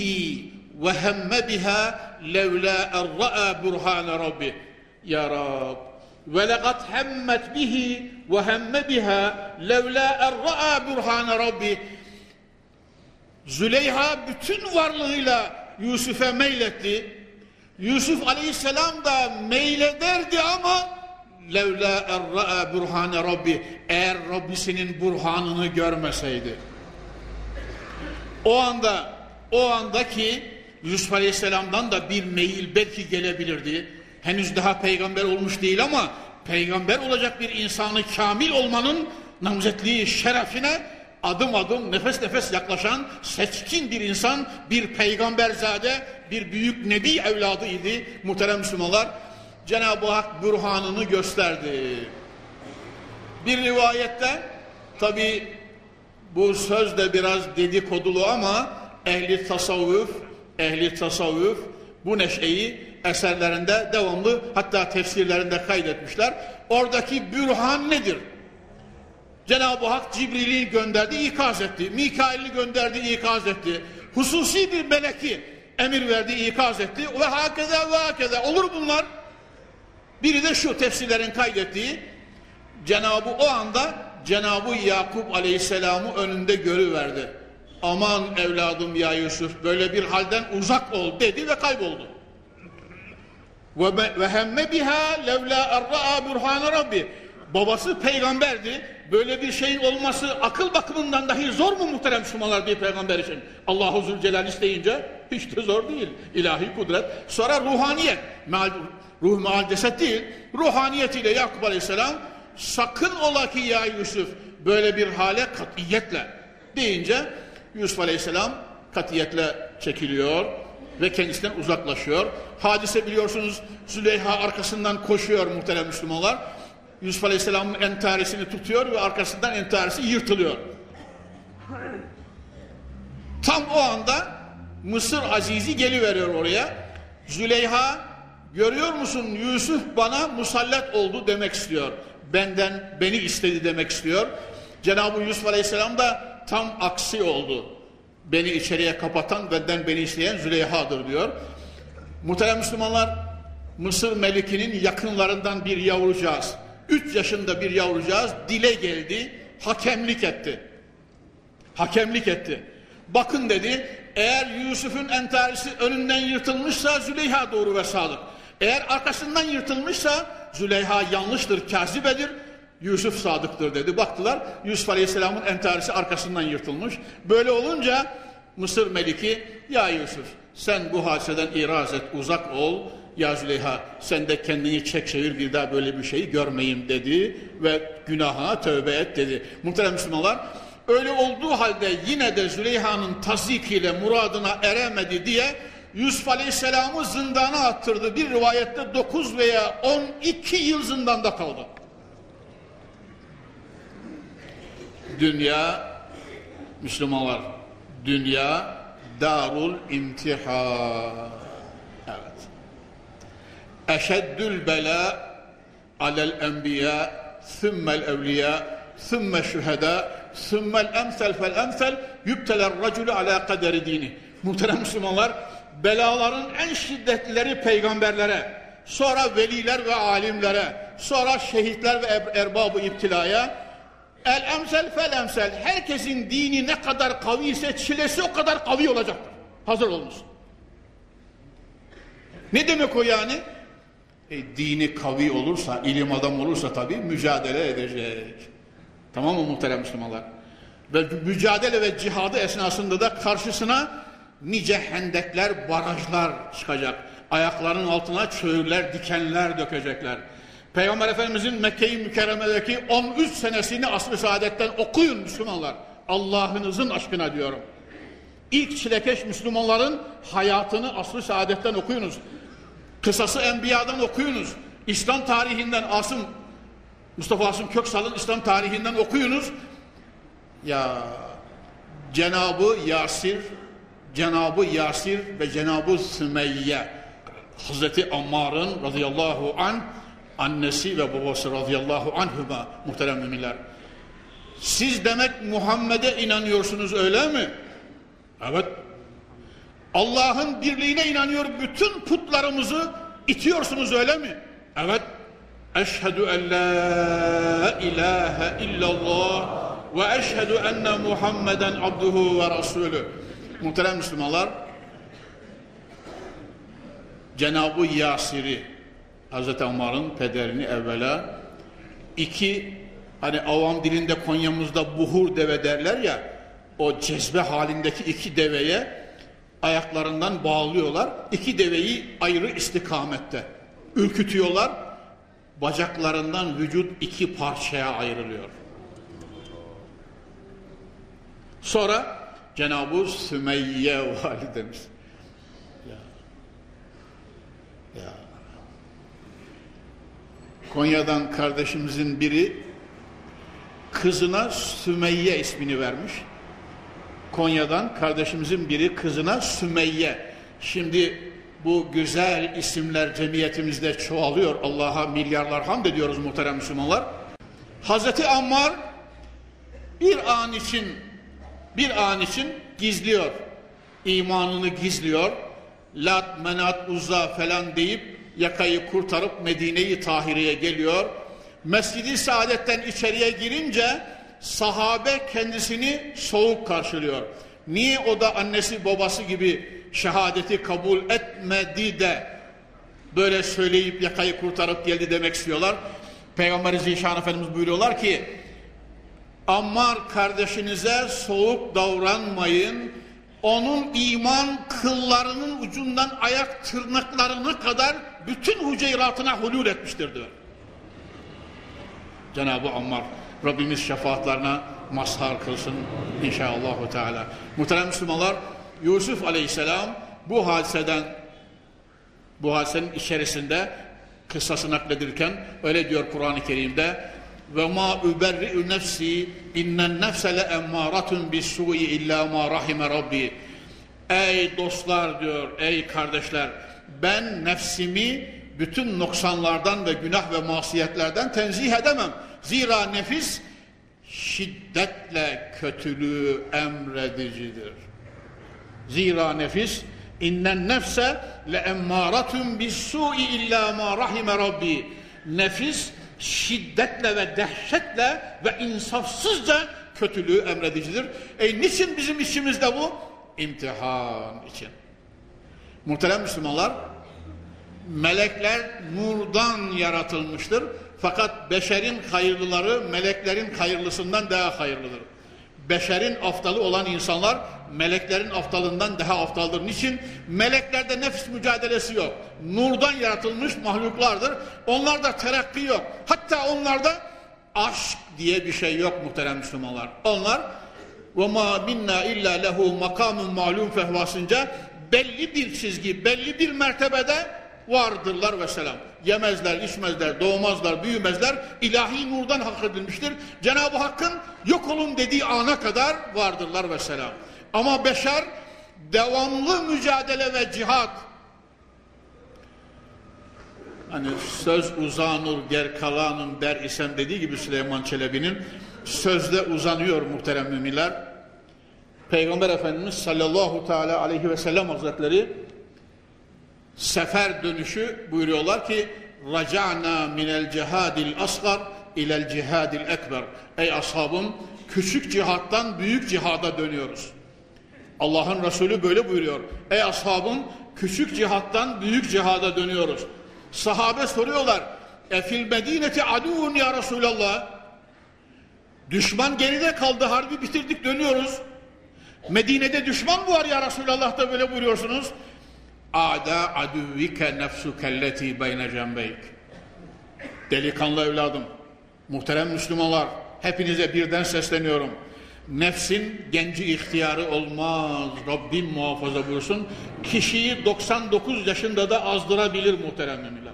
وَهَمَّ بِهَا لَوْلَا اَرْرَأَى بُرْهَانَ رَبِّ Ya Rab ve lekad hemmet bihi ve hemme biha levla erra'a burhane rabbi Züleyha bütün varlığıyla Yusuf'e meyletti. Yusuf aleyhisselam da meylederdi ama levla erra'a burhane rabbi eğer Rabbisinin burhanını görmeseydi. O anda o andaki Yusuf aleyhisselamdan da bir meyil belki gelebilirdi henüz daha peygamber olmuş değil ama peygamber olacak bir insanı kamil olmanın namzetliği şerefine adım adım nefes nefes yaklaşan seçkin bir insan, bir peygamberzade, bir büyük nebi evladı idi muhterem Müslümanlar. Cenab-ı Hak bürhanını gösterdi. Bir rivayette tabi bu söz de biraz dedikodulu ama ehli tasavvuf, ehli tasavvuf bu neşeyi eserlerinde devamlı hatta tefsirlerinde kaydetmişler. Oradaki bürhan nedir? Cenab-ı Hak Cibril'i gönderdi, ikaz etti. Mikail'i gönderdi, ikaz etti. Hususi bir meleki emir verdi, ikaz etti. Ve hakeza ve hakeza. Olur bunlar. Biri de şu tefsirlerin kaydettiği Cenab-ı o anda Cenab-ı Yakup Aleyhisselam'ı önünde görüverdi. Aman evladım ya Yusuf böyle bir halden uzak ol dedi ve kayboldu. Ve hemme biha levla erra'a burhane rabbi. Babası peygamberdi. Böyle bir şeyin olması akıl bakımından dahi zor mu muhterem Müslümanlar bir peygamber için? Allahu Zülcelal isteyince hiç de zor değil. İlahi kudret. Sonra ruhaniyet. Ruh meal ceset değil. Ruhaniyetiyle Yakup Aleyhisselam sakın ola ki ya Yusuf böyle bir hale katiyetle deyince Yusuf Aleyhisselam katiyetle çekiliyor ve kendisinden uzaklaşıyor. Hadise biliyorsunuz Züleyha arkasından koşuyor muhterem Müslümanlar. Yusuf Aleyhisselam'ın entarisini tutuyor ve arkasından entarisi yırtılıyor. Tam o anda Mısır Azizi geliveriyor oraya. Züleyha görüyor musun Yusuf bana musallat oldu demek istiyor. Benden beni istedi demek istiyor. Cenab-ı Yusuf Aleyhisselam da tam aksi oldu. Beni içeriye kapatan benden beni isteyen Züleyha'dır diyor. Muhterem Müslümanlar Mısır Meliki'nin yakınlarından bir yavrucağız. Üç yaşında bir yavrucağız dile geldi, hakemlik etti. Hakemlik etti. Bakın dedi, eğer Yusuf'un entarisi önünden yırtılmışsa Züleyha doğru ve sadık. Eğer arkasından yırtılmışsa Züleyha yanlıştır, kazibedir. Yusuf sadıktır dedi. Baktılar Yusuf Aleyhisselam'ın entarisi arkasından yırtılmış. Böyle olunca Mısır Meliki ya Yusuf sen bu hadiseden iraz et uzak ol. Ya Züleyha sen de kendini çek çevir bir daha böyle bir şeyi görmeyeyim dedi ve günaha tövbe et dedi. Muhterem Müslümanlar öyle olduğu halde yine de Züleyha'nın tazikiyle muradına eremedi diye Yusuf Aleyhisselam'ı zindana attırdı. Bir rivayette 9 veya 12 yıl zindanda kaldı. Dünya Müslümanlar dünya darul imtihan. Evet. Eşeddül bela alel enbiya thummel evliya thumme şüheda thummel emsel fel emsel yübteler racülü ala kaderi dini. Muhterem Müslümanlar belaların en şiddetlileri peygamberlere sonra veliler ve alimlere sonra şehitler ve erbabı iptilaya El emsel fel emsel. Herkesin dini ne kadar kavi ise çilesi o kadar kavi olacaktır. Hazır olunuz. Ne demek o yani? E, dini kavi olursa, ilim adam olursa tabii mücadele edecek. Tamam mı muhterem Müslümanlar? Ve mücadele ve cihadı esnasında da karşısına nice hendekler, barajlar çıkacak. Ayaklarının altına çöğürler, dikenler dökecekler. Peygamber Efendimizin Mekke-i Mükerreme'deki 13 senesini asr-ı saadetten okuyun Müslümanlar. Allah'ınızın aşkına diyorum. İlk çilekeş Müslümanların hayatını asr-ı saadetten okuyunuz. Kısası Enbiya'dan okuyunuz. İslam tarihinden Asım, Mustafa Asım Köksal'ın İslam tarihinden okuyunuz. Ya Cenabı Yasir, Cenabı Yasir ve Cenabı Sümeyye Hazreti Ammar'ın radıyallahu anh annesi ve babası radıyallahu anhüma muhterem müminler. Siz demek Muhammed'e inanıyorsunuz öyle mi? Evet. Allah'ın birliğine inanıyor bütün putlarımızı itiyorsunuz öyle mi? Evet. Eşhedü en la ilahe illallah ve eşhedü enne Muhammeden abduhu ve rasulü. Muhterem Müslümanlar Cenab-ı Yasir'i Hazreti Ammar'ın pederini evvela iki hani avam dilinde Konya'mızda buhur deve derler ya o cezbe halindeki iki deveye ayaklarından bağlıyorlar. İki deveyi ayrı istikamette ürkütüyorlar. Bacaklarından vücut iki parçaya ayrılıyor. Sonra Cenab-ı Sümeyye validemiz. Ya. Ya. Konya'dan kardeşimizin biri kızına Sümeyye ismini vermiş. Konya'dan kardeşimizin biri kızına Sümeyye. Şimdi bu güzel isimler cemiyetimizde çoğalıyor. Allah'a milyarlar hamd ediyoruz muhterem Müslümanlar. Hazreti Ammar bir an için bir an için gizliyor. imanını gizliyor. Lat, menat, uzza falan deyip yakayı kurtarıp Medine-i Tahire'ye geliyor. Mescid-i Saadet'ten içeriye girince sahabe kendisini soğuk karşılıyor. Niye o da annesi babası gibi şehadeti kabul etmedi de böyle söyleyip yakayı kurtarıp geldi demek istiyorlar. Peygamber Zişan Efendimiz buyuruyorlar ki Ammar kardeşinize soğuk davranmayın. Onun iman kıllarının ucundan ayak tırnaklarına kadar bütün hüceyratına hulul etmiştir diyor. Cenab-ı Ammar Rabbimiz şefaatlerine mazhar kılsın inşallah Teala. Muhterem Müslümanlar Yusuf Aleyhisselam bu hadiseden bu hadisenin içerisinde kıssası nakledirken öyle diyor Kur'an-ı Kerim'de ve ma uberri'u nefsi innen nefse le emmâratun bis-su'i illa ma rahime rabbi ey dostlar diyor ey kardeşler ben nefsimi bütün noksanlardan ve günah ve masiyetlerden tenzih edemem zira nefis şiddetle kötülüğü emredicidir zira nefis innen nefse le emmâratun bis-su'i illa ma rahime rabbi nefis şiddetle ve dehşetle ve insafsızca kötülüğü emredicidir. E niçin bizim işimizde bu? İmtihan için. Muhterem Müslümanlar, melekler nurdan yaratılmıştır. Fakat beşerin hayırlıları meleklerin hayırlısından daha hayırlıdır. Beşerin aftalı olan insanlar meleklerin aftalından daha aftaldır. Niçin? Meleklerde nefis mücadelesi yok. Nurdan yaratılmış mahluklardır. Onlarda terakki yok. Hatta onlarda aşk diye bir şey yok muhterem Müslümanlar. Onlar وَمَا minna illa lehu makamun malum fehvasınca belli bir çizgi, belli bir mertebede vardırlar ve selam. Yemezler, içmezler, doğmazlar, büyümezler. İlahi nurdan hak edilmiştir. Cenab-ı Hakk'ın yok olun dediği ana kadar vardırlar ve selam. Ama beşer devamlı mücadele ve cihat. Hani söz uzanır ger kalanın der isem dediği gibi Süleyman Çelebi'nin sözde uzanıyor muhterem müminler. Peygamber Efendimiz sallallahu teala aleyhi ve sellem hazretleri sefer dönüşü buyuruyorlar ki raca'na minel cihadil asgar ilel cihadil ekber. Ey ashabım küçük cihattan büyük cihada dönüyoruz. Allah'ın Resulü böyle buyuruyor. Ey ashabım küçük cihattan büyük cihada dönüyoruz. Sahabe soruyorlar. E fil medineti adun ya Resulallah. Düşman geride kaldı harbi bitirdik dönüyoruz. Medine'de düşman mı var ya Resulallah da böyle buyuruyorsunuz. Ada aduvike nefsukelleti beyne cembeyk. Delikanlı evladım, muhterem Müslümanlar, hepinize birden sesleniyorum. Nefsin genci ihtiyarı olmaz. Rabbim muhafaza buyursun. Kişiyi 99 yaşında da azdırabilir muhterem müminler.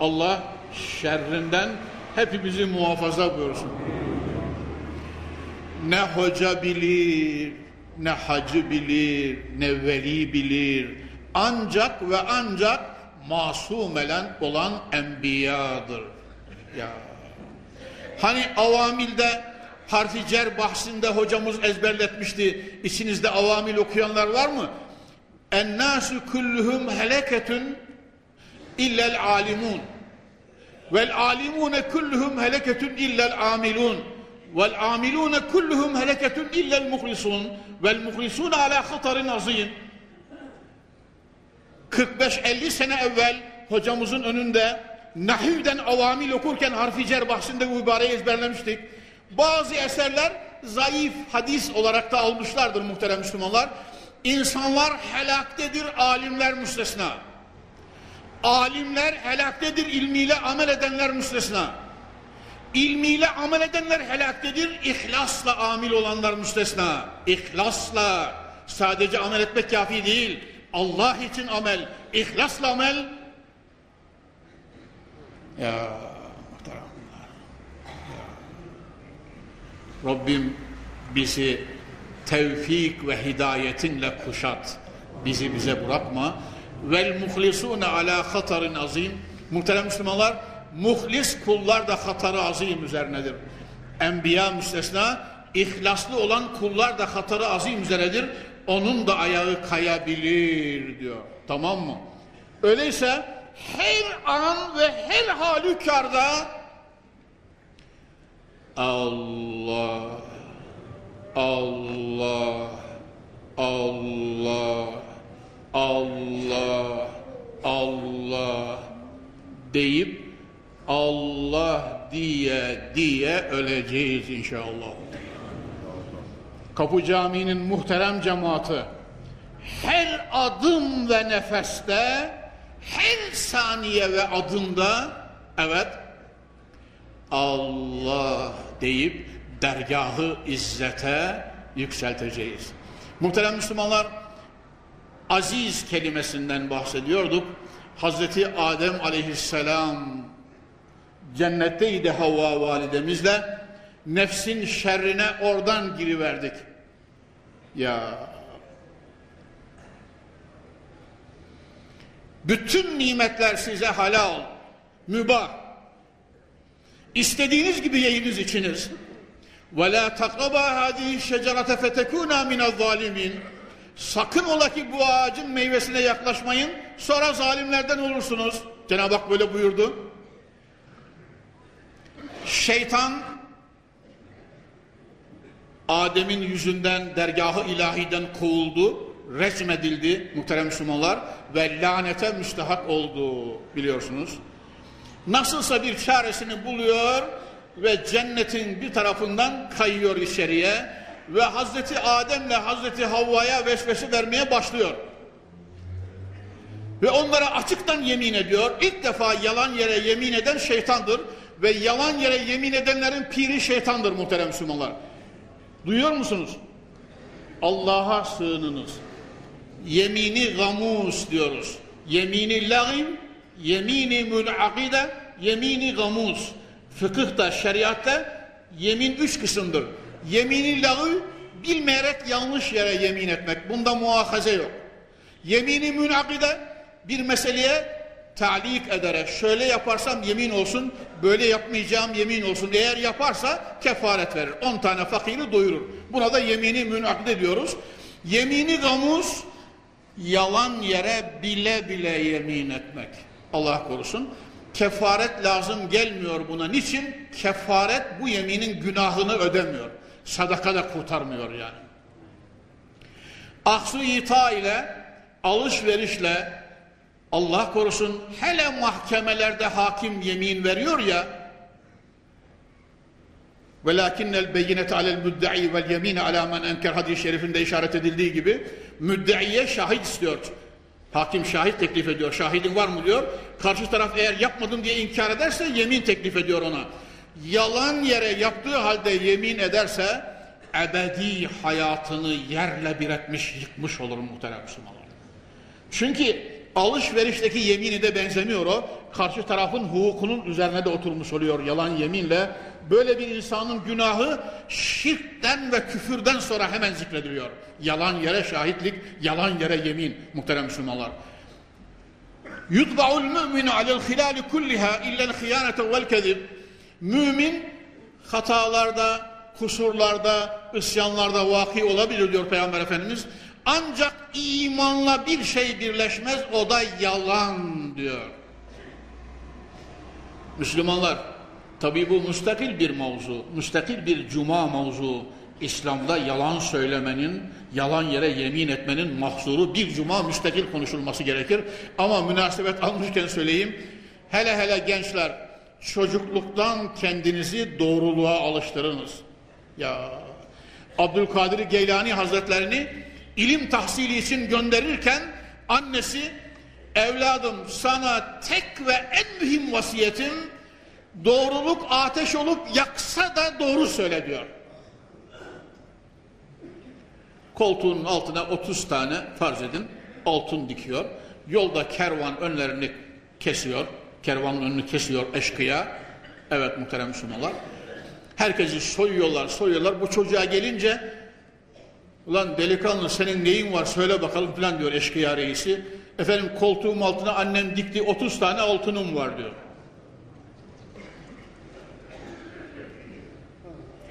Allah şerrinden hepimizi muhafaza buyursun. Ne hoca bilir, ne hacı bilir, ne veli bilir. Ancak ve ancak masumelen olan enbiyadır. Ya. Hani avamilde harfi cer bahsinde hocamız ezberletmişti. İçinizde avamil okuyanlar var mı? Ennâsü kulluhum heleketün illel alimun. Vel alimune kulluhum heleketün illel amilun. Vel amilune kulluhum heleketün illel muhlisun. Vel muhlisun ala hatarin azim. 45-50 sene evvel hocamızın önünde nahivden avamil okurken harfi cer bahsinde bu ibareyi ezberlemiştik. Bazı eserler zayıf hadis olarak da almışlardır muhterem Müslümanlar. İnsanlar helaktedir, alimler müstesna. Alimler helaktedir, ilmiyle amel edenler müstesna. İlmiyle amel edenler helaktedir. İhlasla amil olanlar müstesna. İhlasla sadece amel etmek kafi değil. Allah için amel, ihlasla amel. Ya muhteremler. Rabbim bizi tevfik ve hidayetinle kuşat. Bizi bize bırakma. Vel muhlisune ala hatarin azim. Muhterem Müslümanlar, muhlis kullar da hatarı azim üzerinedir. Enbiya müstesna, ihlaslı olan kullar da hatarı azim üzeredir. Onun da ayağı kayabilir diyor. Tamam mı? Öyleyse her an ve her halükarda Allah Allah Allah Allah Allah deyip Allah diye diye öleceğiz inşallah. Kapı Camii'nin muhterem cemaati her adım ve nefeste her saniye ve adımda evet Allah deyip dergahı izzete yükselteceğiz. Muhterem Müslümanlar aziz kelimesinden bahsediyorduk. Hazreti Adem aleyhisselam cennetteydi Havva validemizle nefsin şerrine oradan giriverdik. Ya bütün nimetler size halal, mübah. İstediğiniz gibi yiyiniz içiniz. وَلَا تَقْرَبَا هَذِهِ الشَّجَرَةَ فَتَكُونَا مِنَ الظَّالِمِينَ Sakın ola ki bu ağacın meyvesine yaklaşmayın, sonra zalimlerden olursunuz. Cenab-ı Hak böyle buyurdu. Şeytan Adem'in yüzünden dergahı ilahiden kovuldu, resmedildi muhterem Müslümanlar ve lanete müstehak oldu biliyorsunuz. Nasılsa bir çaresini buluyor ve cennetin bir tarafından kayıyor içeriye ve Hazreti Adem'le Hazreti Havva'ya vesvese vermeye başlıyor. Ve onlara açıktan yemin ediyor. İlk defa yalan yere yemin eden şeytandır ve yalan yere yemin edenlerin piri şeytandır muhterem Müslümanlar. Duyuyor musunuz? Allah'a sığınınız. Yemini gamus diyoruz. Yemini lagim, yemini münakide, yemini gamus. Fıkıhta, şeriatta yemin üç kısımdır. Yemini lagı bilmeyerek yanlış yere yemin etmek. Bunda muahaze yok. Yemini münakide bir meseleye talik ederek şöyle yaparsam yemin olsun, böyle yapmayacağım yemin olsun. Eğer yaparsa kefaret verir. 10 tane fakiri doyurur. Buna da yemini münakide diyoruz. Yemini gamus yalan yere bile bile yemin etmek. Allah korusun. Kefaret lazım gelmiyor buna. Niçin? Kefaret bu yeminin günahını ödemiyor. Sadaka da kurtarmıyor yani. Aksu ita ile alışverişle Allah korusun hele mahkemelerde hakim yemin veriyor ya velakinnel beyinete alel müdde'i vel yemine ala men enker hadis-i şerifinde işaret edildiği gibi müdde'iye şahit istiyor. Hakim şahit teklif ediyor. Şahidin var mı diyor. Karşı taraf eğer yapmadım diye inkar ederse yemin teklif ediyor ona. Yalan yere yaptığı halde yemin ederse ebedi hayatını yerle bir etmiş, yıkmış olur muhterem Müslümanlar. Çünkü alışverişteki yemini de benzemiyor o. Karşı tarafın hukukunun üzerine de oturmuş oluyor yalan yeminle. Böyle bir insanın günahı şirkten ve küfürden sonra hemen zikrediliyor. Yalan yere şahitlik, yalan yere yemin muhterem Müslümanlar. Yutba'ul müminu alel hilali kulliha illel hıyanete vel kezib. Mümin hatalarda, kusurlarda, isyanlarda vaki olabilir diyor Peygamber Efendimiz. Ancak imanla bir şey birleşmez o da yalan diyor. Müslümanlar tabi bu müstakil bir mevzu, müstakil bir cuma mevzu. İslam'da yalan söylemenin, yalan yere yemin etmenin mahzuru bir cuma müstakil konuşulması gerekir. Ama münasebet almışken söyleyeyim, hele hele gençler çocukluktan kendinizi doğruluğa alıştırınız. Ya Abdülkadir Geylani Hazretlerini ilim tahsili için gönderirken annesi evladım sana tek ve en mühim vasiyetim Doğruluk ateş olup yaksa da doğru söyle diyor. Koltuğunun altına 30 tane farz edin altın dikiyor. Yolda kervan önlerini kesiyor. Kervanın önünü kesiyor eşkıya. Evet muhterem Müslümanlar. Herkesi soyuyorlar soyuyorlar. Bu çocuğa gelince ulan delikanlı senin neyin var söyle bakalım falan diyor eşkıya reisi. Efendim koltuğum altına annem dikti 30 tane altınım var diyor.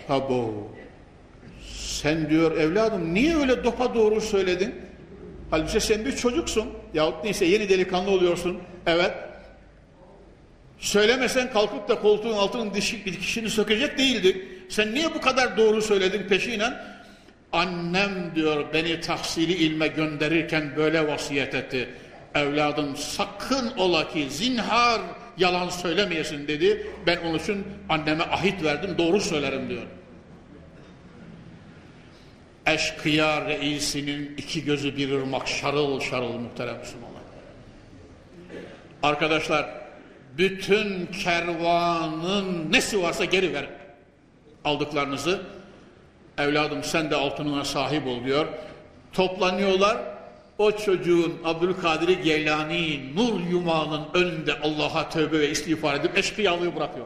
Abo. Sen diyor evladım niye öyle dopa doğru söyledin? Halbuki sen bir çocuksun. Yahut neyse yeni delikanlı oluyorsun. Evet. Söylemesen kalkıp da koltuğun altının dişi, dikişini sökecek değildik. Sen niye bu kadar doğru söyledin peşinen? Annem diyor beni tahsili ilme gönderirken böyle vasiyet etti. Evladım sakın ola ki zinhar yalan söylemeyesin dedi. Ben onun için anneme ahit verdim doğru söylerim diyor. Eşkıya reisinin iki gözü bir ırmak şarıl şarıl muhterem Müslümanlar. Arkadaşlar bütün kervanın nesi varsa geri verin. Aldıklarınızı evladım sen de altınına sahip ol diyor. Toplanıyorlar o çocuğun Abdülkadir Geylani nur yumağının önünde Allah'a tövbe ve istiğfar edip eşkıyalığı bırakıyor.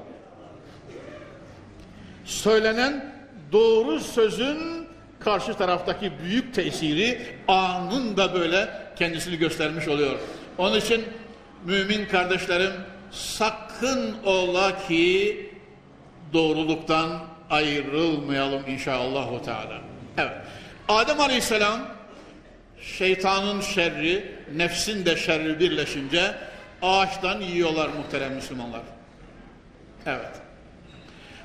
Söylenen doğru sözün karşı taraftaki büyük tesiri anında böyle kendisini göstermiş oluyor. Onun için mümin kardeşlerim sakın ola ki doğruluktan ayrılmayalım inşallah. Teala. Evet. Adem Aleyhisselam şeytanın şerri, nefsin de şerri birleşince ağaçtan yiyorlar muhterem Müslümanlar. Evet.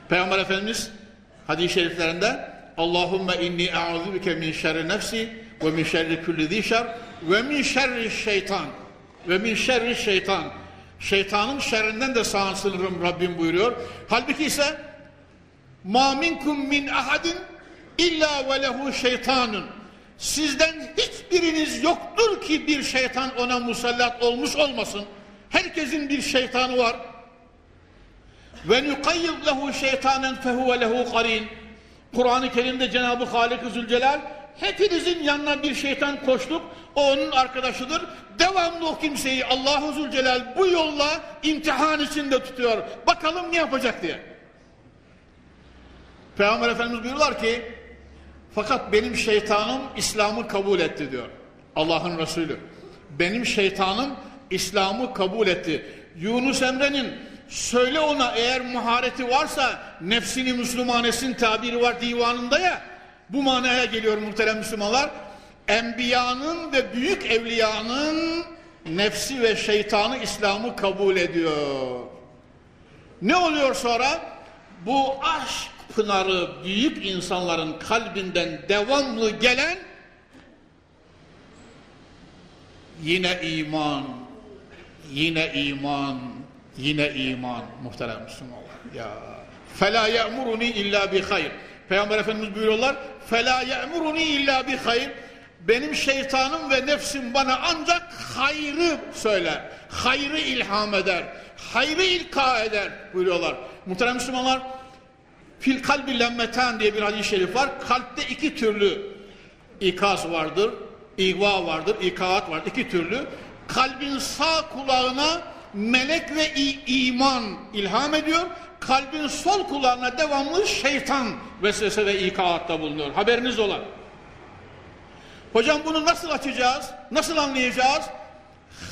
Peygamber Efendimiz hadis-i şeriflerinde Allahümme inni e'udhubike min şerri nefsi ve min şerri kulli zişer ve min şerri şeytan ve min şerri şeytan şeytanın şerrinden de sağ sınırım Rabbim buyuruyor. Halbuki ise minkum min ahadin illa ve lehu şeytanun sizden hiçbiriniz yoktur ki bir şeytan ona musallat olmuş olmasın. Herkesin bir şeytanı var. Ve nukayyid lehu şeytanen fehuve lehu karin. Kur'an-ı Kerim'de Cenab-ı Halik-i Zülcelal hepinizin yanına bir şeytan koştuk. O onun arkadaşıdır. Devamlı o kimseyi Allah-u Zülcelal bu yolla imtihan içinde tutuyor. Bakalım ne yapacak diye. Peygamber Efendimiz buyuruyorlar ki fakat benim şeytanım İslam'ı kabul etti diyor. Allah'ın Resulü. Benim şeytanım İslam'ı kabul etti. Yunus Emre'nin söyle ona eğer mahareti varsa nefsini Müslümanesin tabiri var divanında ya bu manaya geliyor muhterem Müslümanlar. Enbiyanın ve büyük evliyanın nefsi ve şeytanı İslam'ı kabul ediyor. Ne oluyor sonra? Bu aşk pınarı büyük insanların kalbinden devamlı gelen yine iman, yine iman, yine iman muhterem Müslümanlar. Ya ya'muruni illa bi hayr. Peygamber Efendimiz buyuruyorlar. Ya'muruni illa bi hayr. Benim şeytanım ve nefsim bana ancak hayrı söyler. Hayrı ilham eder. Hayrı ilka eder buyuruyorlar. Muhterem Müslümanlar Fil kalbi lemmeten diye bir hadis-i şerif var. Kalpte iki türlü ikaz vardır. İgva vardır, ikaat var. iki türlü. Kalbin sağ kulağına melek ve iman ilham ediyor. Kalbin sol kulağına devamlı şeytan vesvese ve ikaatta bulunuyor. Haberiniz olan. Hocam bunu nasıl açacağız? Nasıl anlayacağız?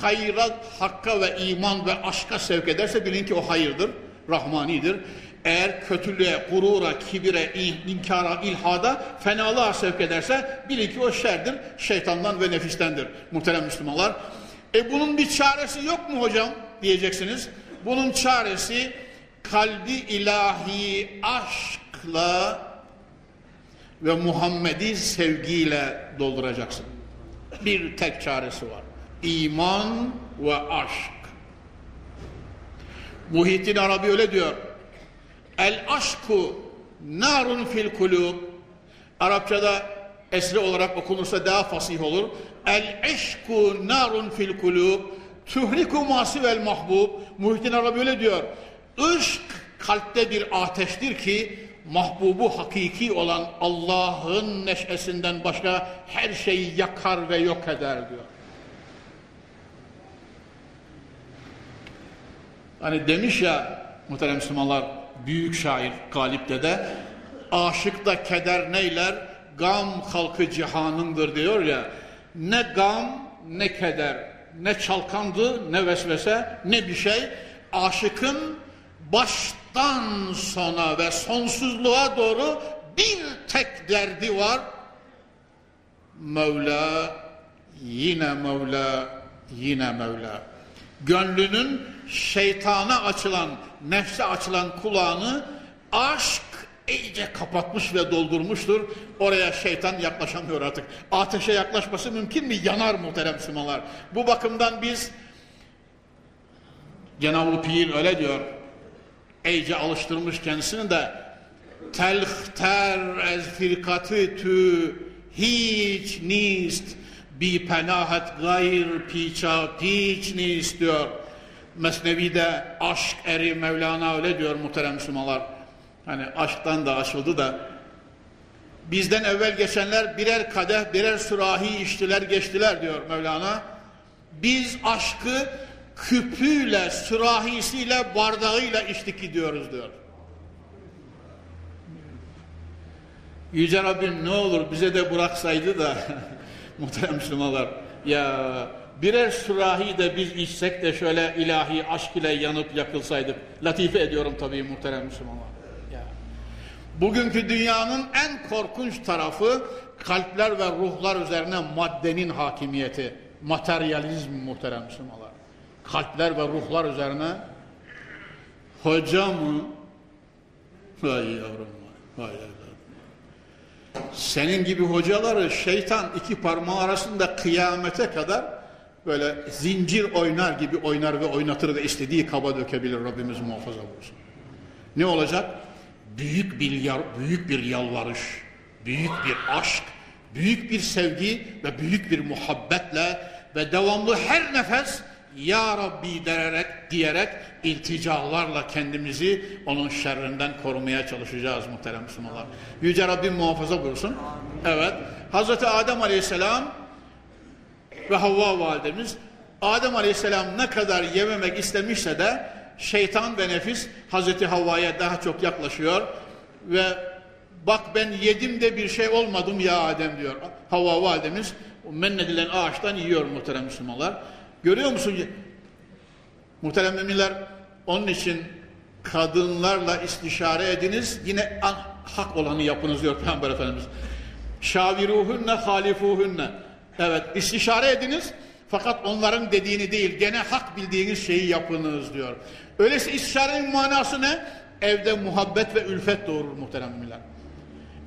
Hayra, hakka ve iman ve aşka sevk ederse bilin ki o hayırdır, rahmanidir. Eğer kötülüğe, gurura, kibire, inkara, ilhada, fenalığa sevk ederse bilin ki o şerdir, şeytandan ve nefistendir muhterem Müslümanlar. E bunun bir çaresi yok mu hocam diyeceksiniz. Bunun çaresi kalbi ilahi aşkla ve Muhammedi sevgiyle dolduracaksın. Bir tek çaresi var. İman ve aşk. Muhittin Arabi öyle diyor. El aşku narun fil kulub. Arapçada esri olarak okunursa daha fasih olur. El eşku narun fil kulub. Tuhriku masivel mahbub. Muhittin Arabi öyle diyor. Işk kalpte bir ateştir ki mahbubu hakiki olan Allah'ın neşesinden başka her şeyi yakar ve yok eder diyor. Hani demiş ya muhterem Müslümanlar büyük şair Galip Dede aşık da keder neyler gam halkı cihanındır diyor ya. Ne gam ne keder ne çalkandı ne vesvese ne bir şey. Aşıkın baştan sona ve sonsuzluğa doğru bir tek derdi var. Mevla yine Mevla yine Mevla gönlünün şeytana açılan, nefse açılan kulağını aşk iyice kapatmış ve doldurmuştur. Oraya şeytan yaklaşamıyor artık. Ateşe yaklaşması mümkün mü? Yanar muhterem Müslümanlar. Bu bakımdan biz Cenab-ı Pir öyle diyor. iyice alıştırmış kendisini de telhter ez firkatı tü hiç nist bi penahet gayr piça piç nist diyor. Mesnevi'de aşk eri Mevlana öyle diyor muhterem Müslümanlar. Hani aşktan da aşıldı da bizden evvel geçenler birer kadeh birer sürahi içtiler geçtiler diyor Mevlana. Biz aşkı küpüyle, sürahisiyle, bardağıyla içtik gidiyoruz diyor. Yüce Rabbim ne olur bize de bıraksaydı da muhterem Müslümanlar ya birer sürahi de biz içsek de şöyle ilahi aşk ile yanıp yakılsaydık. Latife ediyorum tabii muhterem Müslümanlar. Ya. Bugünkü dünyanın en korkunç tarafı kalpler ve ruhlar üzerine maddenin hakimiyeti. Materyalizm muhterem Müslümanlar. Kalpler ve ruhlar üzerine hoca mı? Vay yavrum vay. Vay evladım. Senin gibi hocaları şeytan iki parmağı arasında kıyamete kadar böyle zincir oynar gibi oynar ve oynatır ve istediği kaba dökebilir Rabbimiz muhafaza olsun. Ne olacak? Büyük bir yar, büyük bir yalvarış, büyük bir aşk, büyük bir sevgi ve büyük bir muhabbetle ve devamlı her nefes ya Rabbi dererek, diyerek ilticalarla kendimizi onun şerrinden korumaya çalışacağız muhterem Müslümanlar. Yüce Rabbim muhafaza buyursun. Evet. Hazreti Adem Aleyhisselam ve Havva validemiz Adem Aleyhisselam ne kadar yememek istemişse de şeytan ve nefis Hazreti Havva'ya daha çok yaklaşıyor ve bak ben yedim de bir şey olmadım ya Adem diyor. Havva validemiz men edilen ağaçtan yiyor muhterem Müslümanlar. Görüyor musun? Muhterem müminler onun için kadınlarla istişare ediniz yine hak olanı yapınız diyor Peygamber Efendimiz. Şaviruhunne halifuhunne Evet istişare ediniz fakat onların dediğini değil gene hak bildiğiniz şeyi yapınız diyor. Öyleyse istişarenin manası ne? Evde muhabbet ve ülfet doğurur muhterem müminler.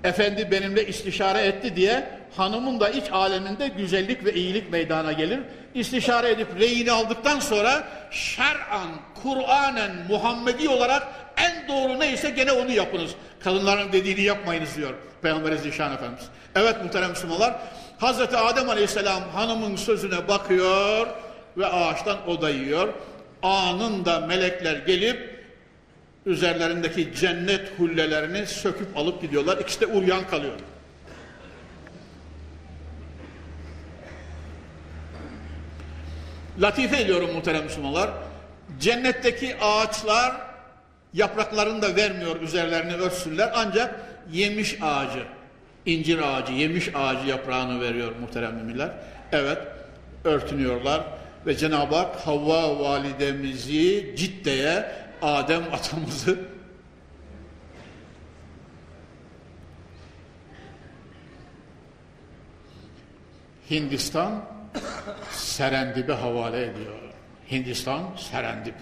Efendi benimle istişare etti diye hanımın da iç aleminde güzellik ve iyilik meydana gelir. İstişare edip reyini aldıktan sonra şer'an, Kur'anen, Muhammedi olarak en doğru neyse gene onu yapınız. Kadınların dediğini yapmayınız diyor Peygamber Zişan Efendimiz. Evet muhterem Müslümanlar Hazreti Adem Aleyhisselam hanımın sözüne bakıyor ve ağaçtan o yiyor. Anında melekler gelip üzerlerindeki cennet hullelerini söküp alıp gidiyorlar. İkisi de uryan kalıyor. Latife ediyorum muhterem Müslümanlar. Cennetteki ağaçlar yapraklarını da vermiyor üzerlerini örtsünler ancak yemiş ağacı incir ağacı, yemiş ağacı yaprağını veriyor muhterem müminler. Evet, örtünüyorlar ve Cenab-ı Hak Havva validemizi Cidde'ye, Adem atamızı Hindistan Serendip'e havale ediyor. Hindistan Serendip.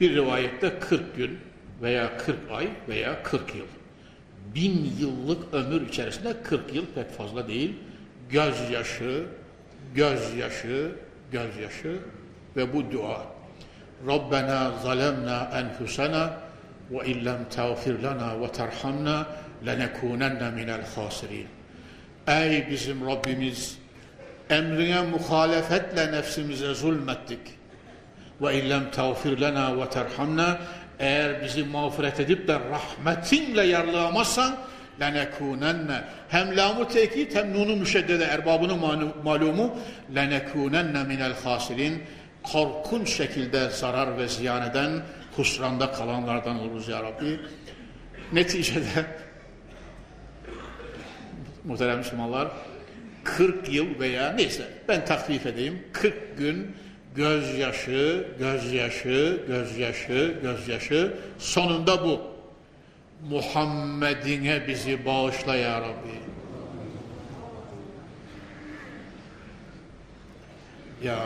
Bir rivayette 40 gün, veya 40 ay veya 40 yıl. Bin yıllık ömür içerisinde 40 yıl pek fazla değil. Gözyaşı, gözyaşı, gözyaşı ve bu dua. Rabbena zalemna enfusena ve illem tağfir lana ve terhamna lenekunenne minel hasirin. Ey bizim Rabbimiz emrine muhalefetle nefsimize zulmettik. ve illem tağfir lena ve terhamna eğer bizi mağfiret edip de rahmetinle yarlıamazsan lenekunenne hem lamu tekit hem nunu müşeddede erbabının malumu lenekunenne minel hasirin korkunç şekilde zarar ve ziyan eden husranda kalanlardan oluruz ya Rabbi. Neticede muhterem Müslümanlar 40 yıl veya neyse ben takvif edeyim 40 gün gözyaşı, gözyaşı, gözyaşı, gözyaşı sonunda bu. Muhammed'ine bizi bağışla ya Rabbi. Ya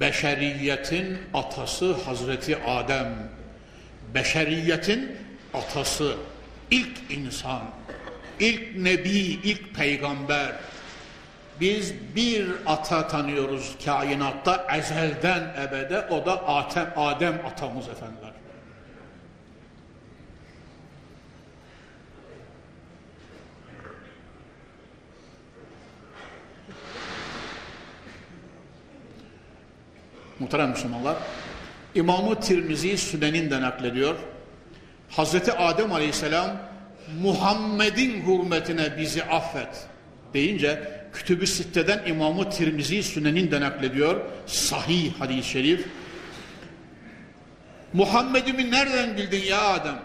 beşeriyetin atası Hazreti Adem. Beşeriyetin atası ilk insan ilk nebi ilk peygamber. Biz bir ata tanıyoruz kainatta ezelden ebede o da Adem, Adem atamız efendiler Muhterem Müslümanlar, İmam-ı Tirmizi Sünen'in naklediyor. Hazreti Adem Aleyhisselam Muhammed'in hürmetine bizi affet deyince Kütüb-ü Sitte'den İmam-ı Tirmizi Sünen'in de naklediyor. Sahih hadis-i şerif. Muhammed'imi nereden bildin ya Adem?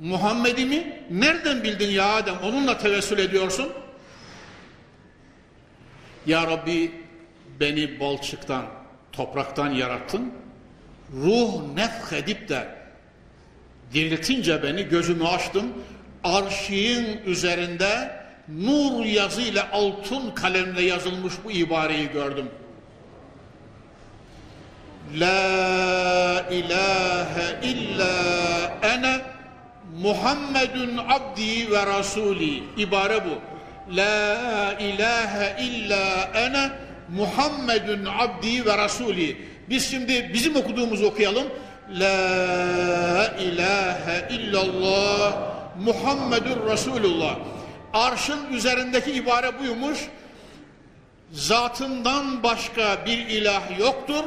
Muhammed'imi nereden bildin ya Adem? Onunla tevessül ediyorsun. Ya Rabbi beni balçıktan, topraktan yarattın. Ruh nefhedip de diriltince beni gözümü açtım. Arşiğin üzerinde nur yazı ile altın kalemle yazılmış bu ibareyi gördüm. La ilahe illa ene Muhammedun abdi ve rasuli ibare bu. La ilahe illa ene Muhammedun abdi ve rasuli. Biz şimdi bizim okuduğumuzu okuyalım. La ilahe illallah Muhammedur Resulullah. Arşın üzerindeki ibare buymuş. Zatından başka bir ilah yoktur.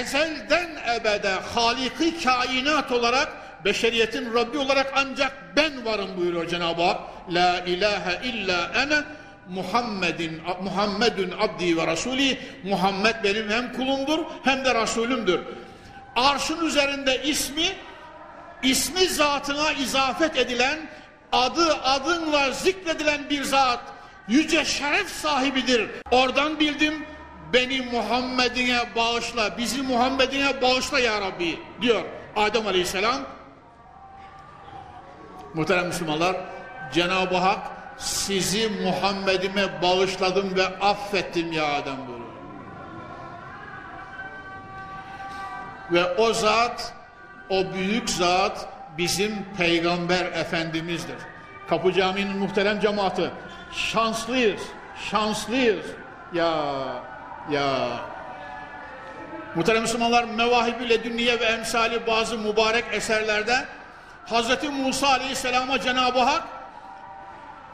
Ezelden ebede haliki kainat olarak beşeriyetin Rabbi olarak ancak ben varım buyuruyor Cenab-ı Hak. La ilahe illa ene Muhammedin Muhammedun abdi ve rasuli Muhammed benim hem kulumdur hem de rasulümdür. Arşın üzerinde ismi ismi zatına izafet edilen adı adınla zikredilen bir zat yüce şeref sahibidir. Oradan bildim beni Muhammed'ine bağışla, bizi Muhammed'ine bağışla ya Rabbi diyor Adem Aleyhisselam. Muhterem Müslümanlar, Cenab-ı Hak sizi Muhammed'ime bağışladım ve affettim ya Adem buyuruyor. Ve o zat, o büyük zat bizim Peygamber Efendimiz'dir. Kapı Camii'nin muhterem cemaati, şanslıyız, şanslıyız. Ya, ya. Muhterem Müslümanlar, Mevahib-i Dünniye ve emsali bazı mübarek eserlerde Hz. Musa Aleyhisselam'a Cenab-ı Hak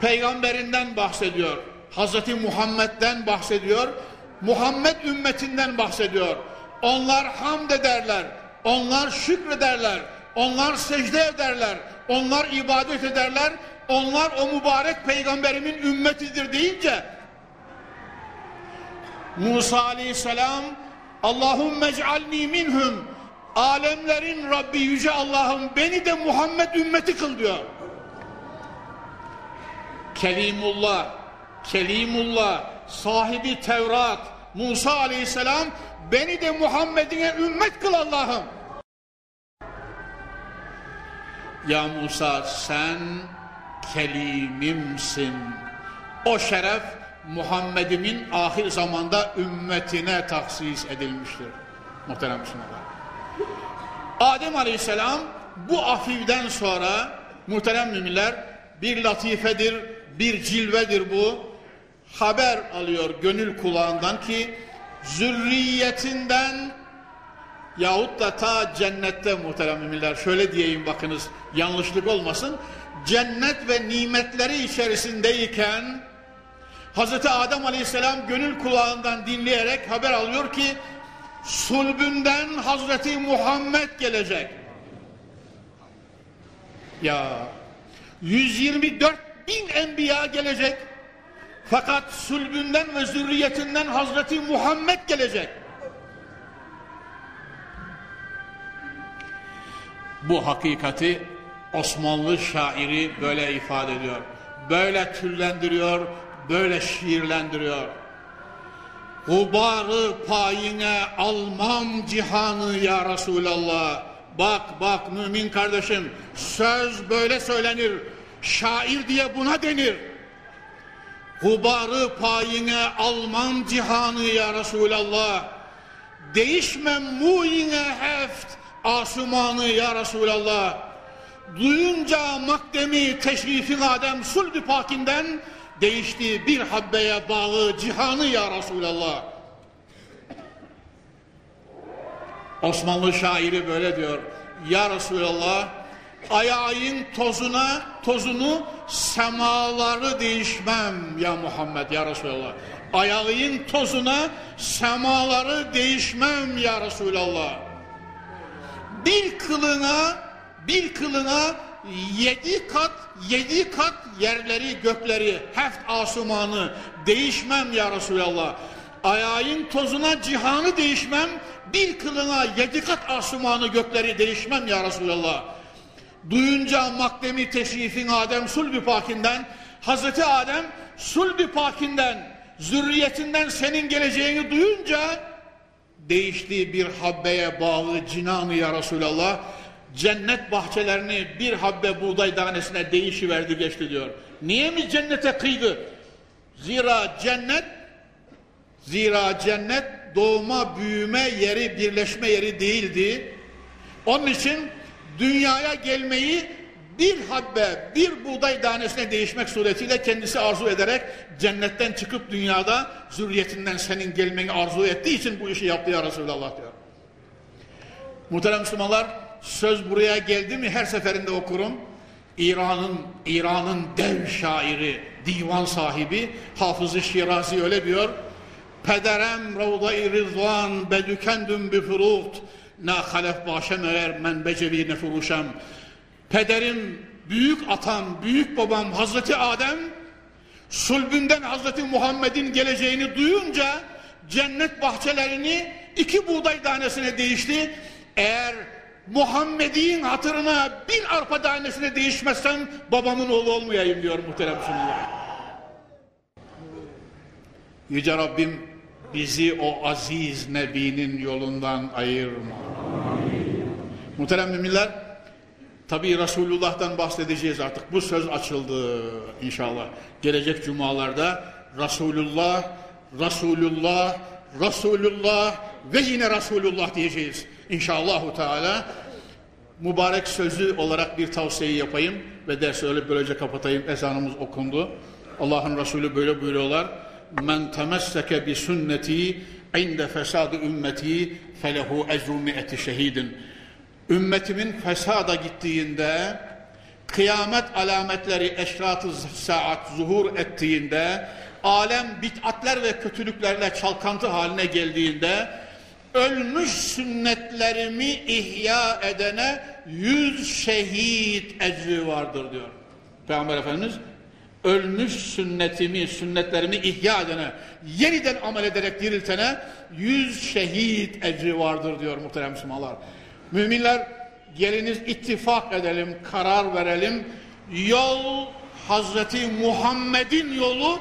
peygamberinden bahsediyor. Hazreti Muhammed'den bahsediyor. Muhammed ümmetinden bahsediyor. Onlar hamd ederler. Onlar şükrederler. Onlar secde ederler. Onlar ibadet ederler. Onlar o mübarek peygamberimin ümmetidir deyince Musa aleyhisselam Allahümme ec'alni minhum alemlerin Rabbi yüce Allah'ım beni de Muhammed ümmeti kıl diyor. Kelimullah, Kelimullah, sahibi Tevrat, Musa aleyhisselam beni de Muhammed'ine ümmet kıl Allah'ım. Ya Musa sen kelimimsin. O şeref Muhammed'imin ahir zamanda ümmetine taksis edilmiştir. Muhterem Müslümanlar. Adem Aleyhisselam bu afivden sonra muhterem müminler bir latifedir, bir cilvedir bu. Haber alıyor gönül kulağından ki zürriyetinden yahut da ta cennette muhterem müminler şöyle diyeyim bakınız yanlışlık olmasın cennet ve nimetleri içerisindeyken Hazreti Adem Aleyhisselam gönül kulağından dinleyerek haber alıyor ki sulbünden Hazreti Muhammed gelecek. Ya 124 bin enbiya gelecek. Fakat sulbünden ve zürriyetinden Hazreti Muhammed gelecek. Bu hakikati Osmanlı şairi böyle ifade ediyor. Böyle türlendiriyor, böyle şiirlendiriyor. Gubarı payine almam cihanı ya Resulallah. Bak bak mümin kardeşim söz böyle söylenir. Şair diye buna denir. Gubarı payine almam cihanı ya Resulallah. Değişmem muyine heft asumanı ya Resulallah. Duyunca makdemi teşrifin Adem sulbü pakinden değişti bir habbeye bağı cihanı ya Resulallah. Osmanlı şairi böyle diyor. Ya Resulallah ayağın tozuna tozunu semaları değişmem ya Muhammed ya Resulallah. Ayağın tozuna semaları değişmem ya Resulallah. Bir kılına bir kılına yedi kat yedi kat yerleri gökleri heft asumanı değişmem ya Resulallah. Ayağın tozuna cihanı değişmem bir kılına yedi kat asumanı gökleri değişmem ya Resulallah. Duyunca makdemi teşrifin Adem sulbü pakinden Hazreti Adem sulbü pakinden zürriyetinden senin geleceğini duyunca değiştiği bir habbeye bağlı cinanı ya Resulallah cennet bahçelerini bir habbe buğday tanesine değişiverdi geçti diyor. Niye mi cennete kıydı? Zira cennet zira cennet doğma, büyüme yeri, birleşme yeri değildi. Onun için dünyaya gelmeyi bir habbe, bir buğday tanesine değişmek suretiyle kendisi arzu ederek cennetten çıkıp dünyada zürriyetinden senin gelmeni arzu ettiği için bu işi yaptı ya Resulallah diyor. Muhterem Müslümanlar, söz buraya geldi mi her seferinde okurum. İran'ın İran'ın dev şairi, divan sahibi Hafız-ı Şirazi öyle diyor. Pederem ravda-i rızvan bedükendüm bi furut na halef başem eğer men becevi ne furuşem. Pederim, büyük atam, büyük babam Hazreti Adem sulbünden Hazreti Muhammed'in geleceğini duyunca cennet bahçelerini iki buğday tanesine değişti. Eğer Muhammed'in hatırına bir arpa tanesine değişmezsem babamın oğlu olmayayım diyor muhterem Müslümanlar. Yüce Rabbim bizi o aziz Nebi'nin yolundan ayırma. Muhterem müminler, tabi Resulullah'tan bahsedeceğiz artık. Bu söz açıldı inşallah. Gelecek cumalarda Resulullah, Resulullah, Resulullah ve yine Resulullah diyeceğiz. İnşallahu Teala mübarek sözü olarak bir tavsiye yapayım ve dersi öyle böylece kapatayım. Ezanımız okundu. Allah'ın Resulü böyle buyuruyorlar. Men temesseke bi sünneti inde fesad ümmeti felehu ecru mi'eti şehidin. Ümmetimin fesada gittiğinde kıyamet alametleri eşrat-ı saat zuhur ettiğinde alem bit'atler ve kötülüklerle çalkantı haline geldiğinde ölmüş sünnetlerimi ihya edene yüz şehit ecri vardır diyor. Peygamber Efendimiz ölmüş sünnetimi, sünnetlerimi ihya edene, yeniden amel ederek diriltene yüz şehit ecri vardır diyor muhterem Müslümanlar. Müminler geliniz ittifak edelim, karar verelim. Yol Hazreti Muhammed'in yolu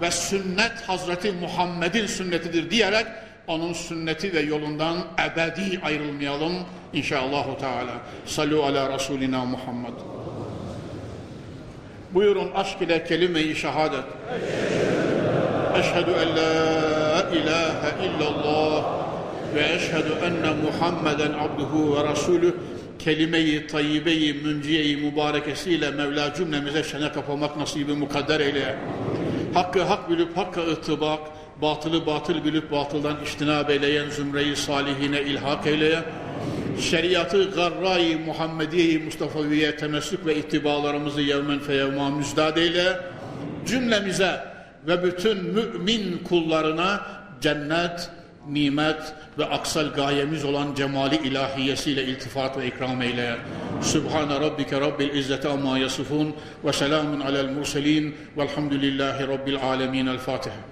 ve sünnet Hazreti Muhammed'in sünnetidir diyerek onun sünneti ve yolundan ebedi ayrılmayalım inşallahü teala. Sallu ala Resulina Muhammed. Buyurun aşk ile kelime-i şehadet. Eşhedü en la ilahe illallah ve eşhedü enne Muhammeden abduhu ve rasulü kelime-i tayyibe-i münciye-i mübarekesiyle Mevla cümlemize şene kapamak nasibi mukadder eyle. Hakkı hak bilip hakka ıttıbak, batılı batıl bilip batıldan iştinab eyleyen zümreyi salihine ilhak eyleye, şeriatı garra-i Muhammediye-i Mustafa'viye temessük ve ittibalarımızı yevmen feyevma müzdad eyle, cümlemize ve bütün mümin kullarına cennet, nimet ve aksal gayemiz olan cemali ilahiyesiyle iltifat ve ikram eyle. Sübhane rabbike rabbil izzeti amma yasifun ve selamun alel murselin velhamdülillahi rabbil alemin. El Fatiha.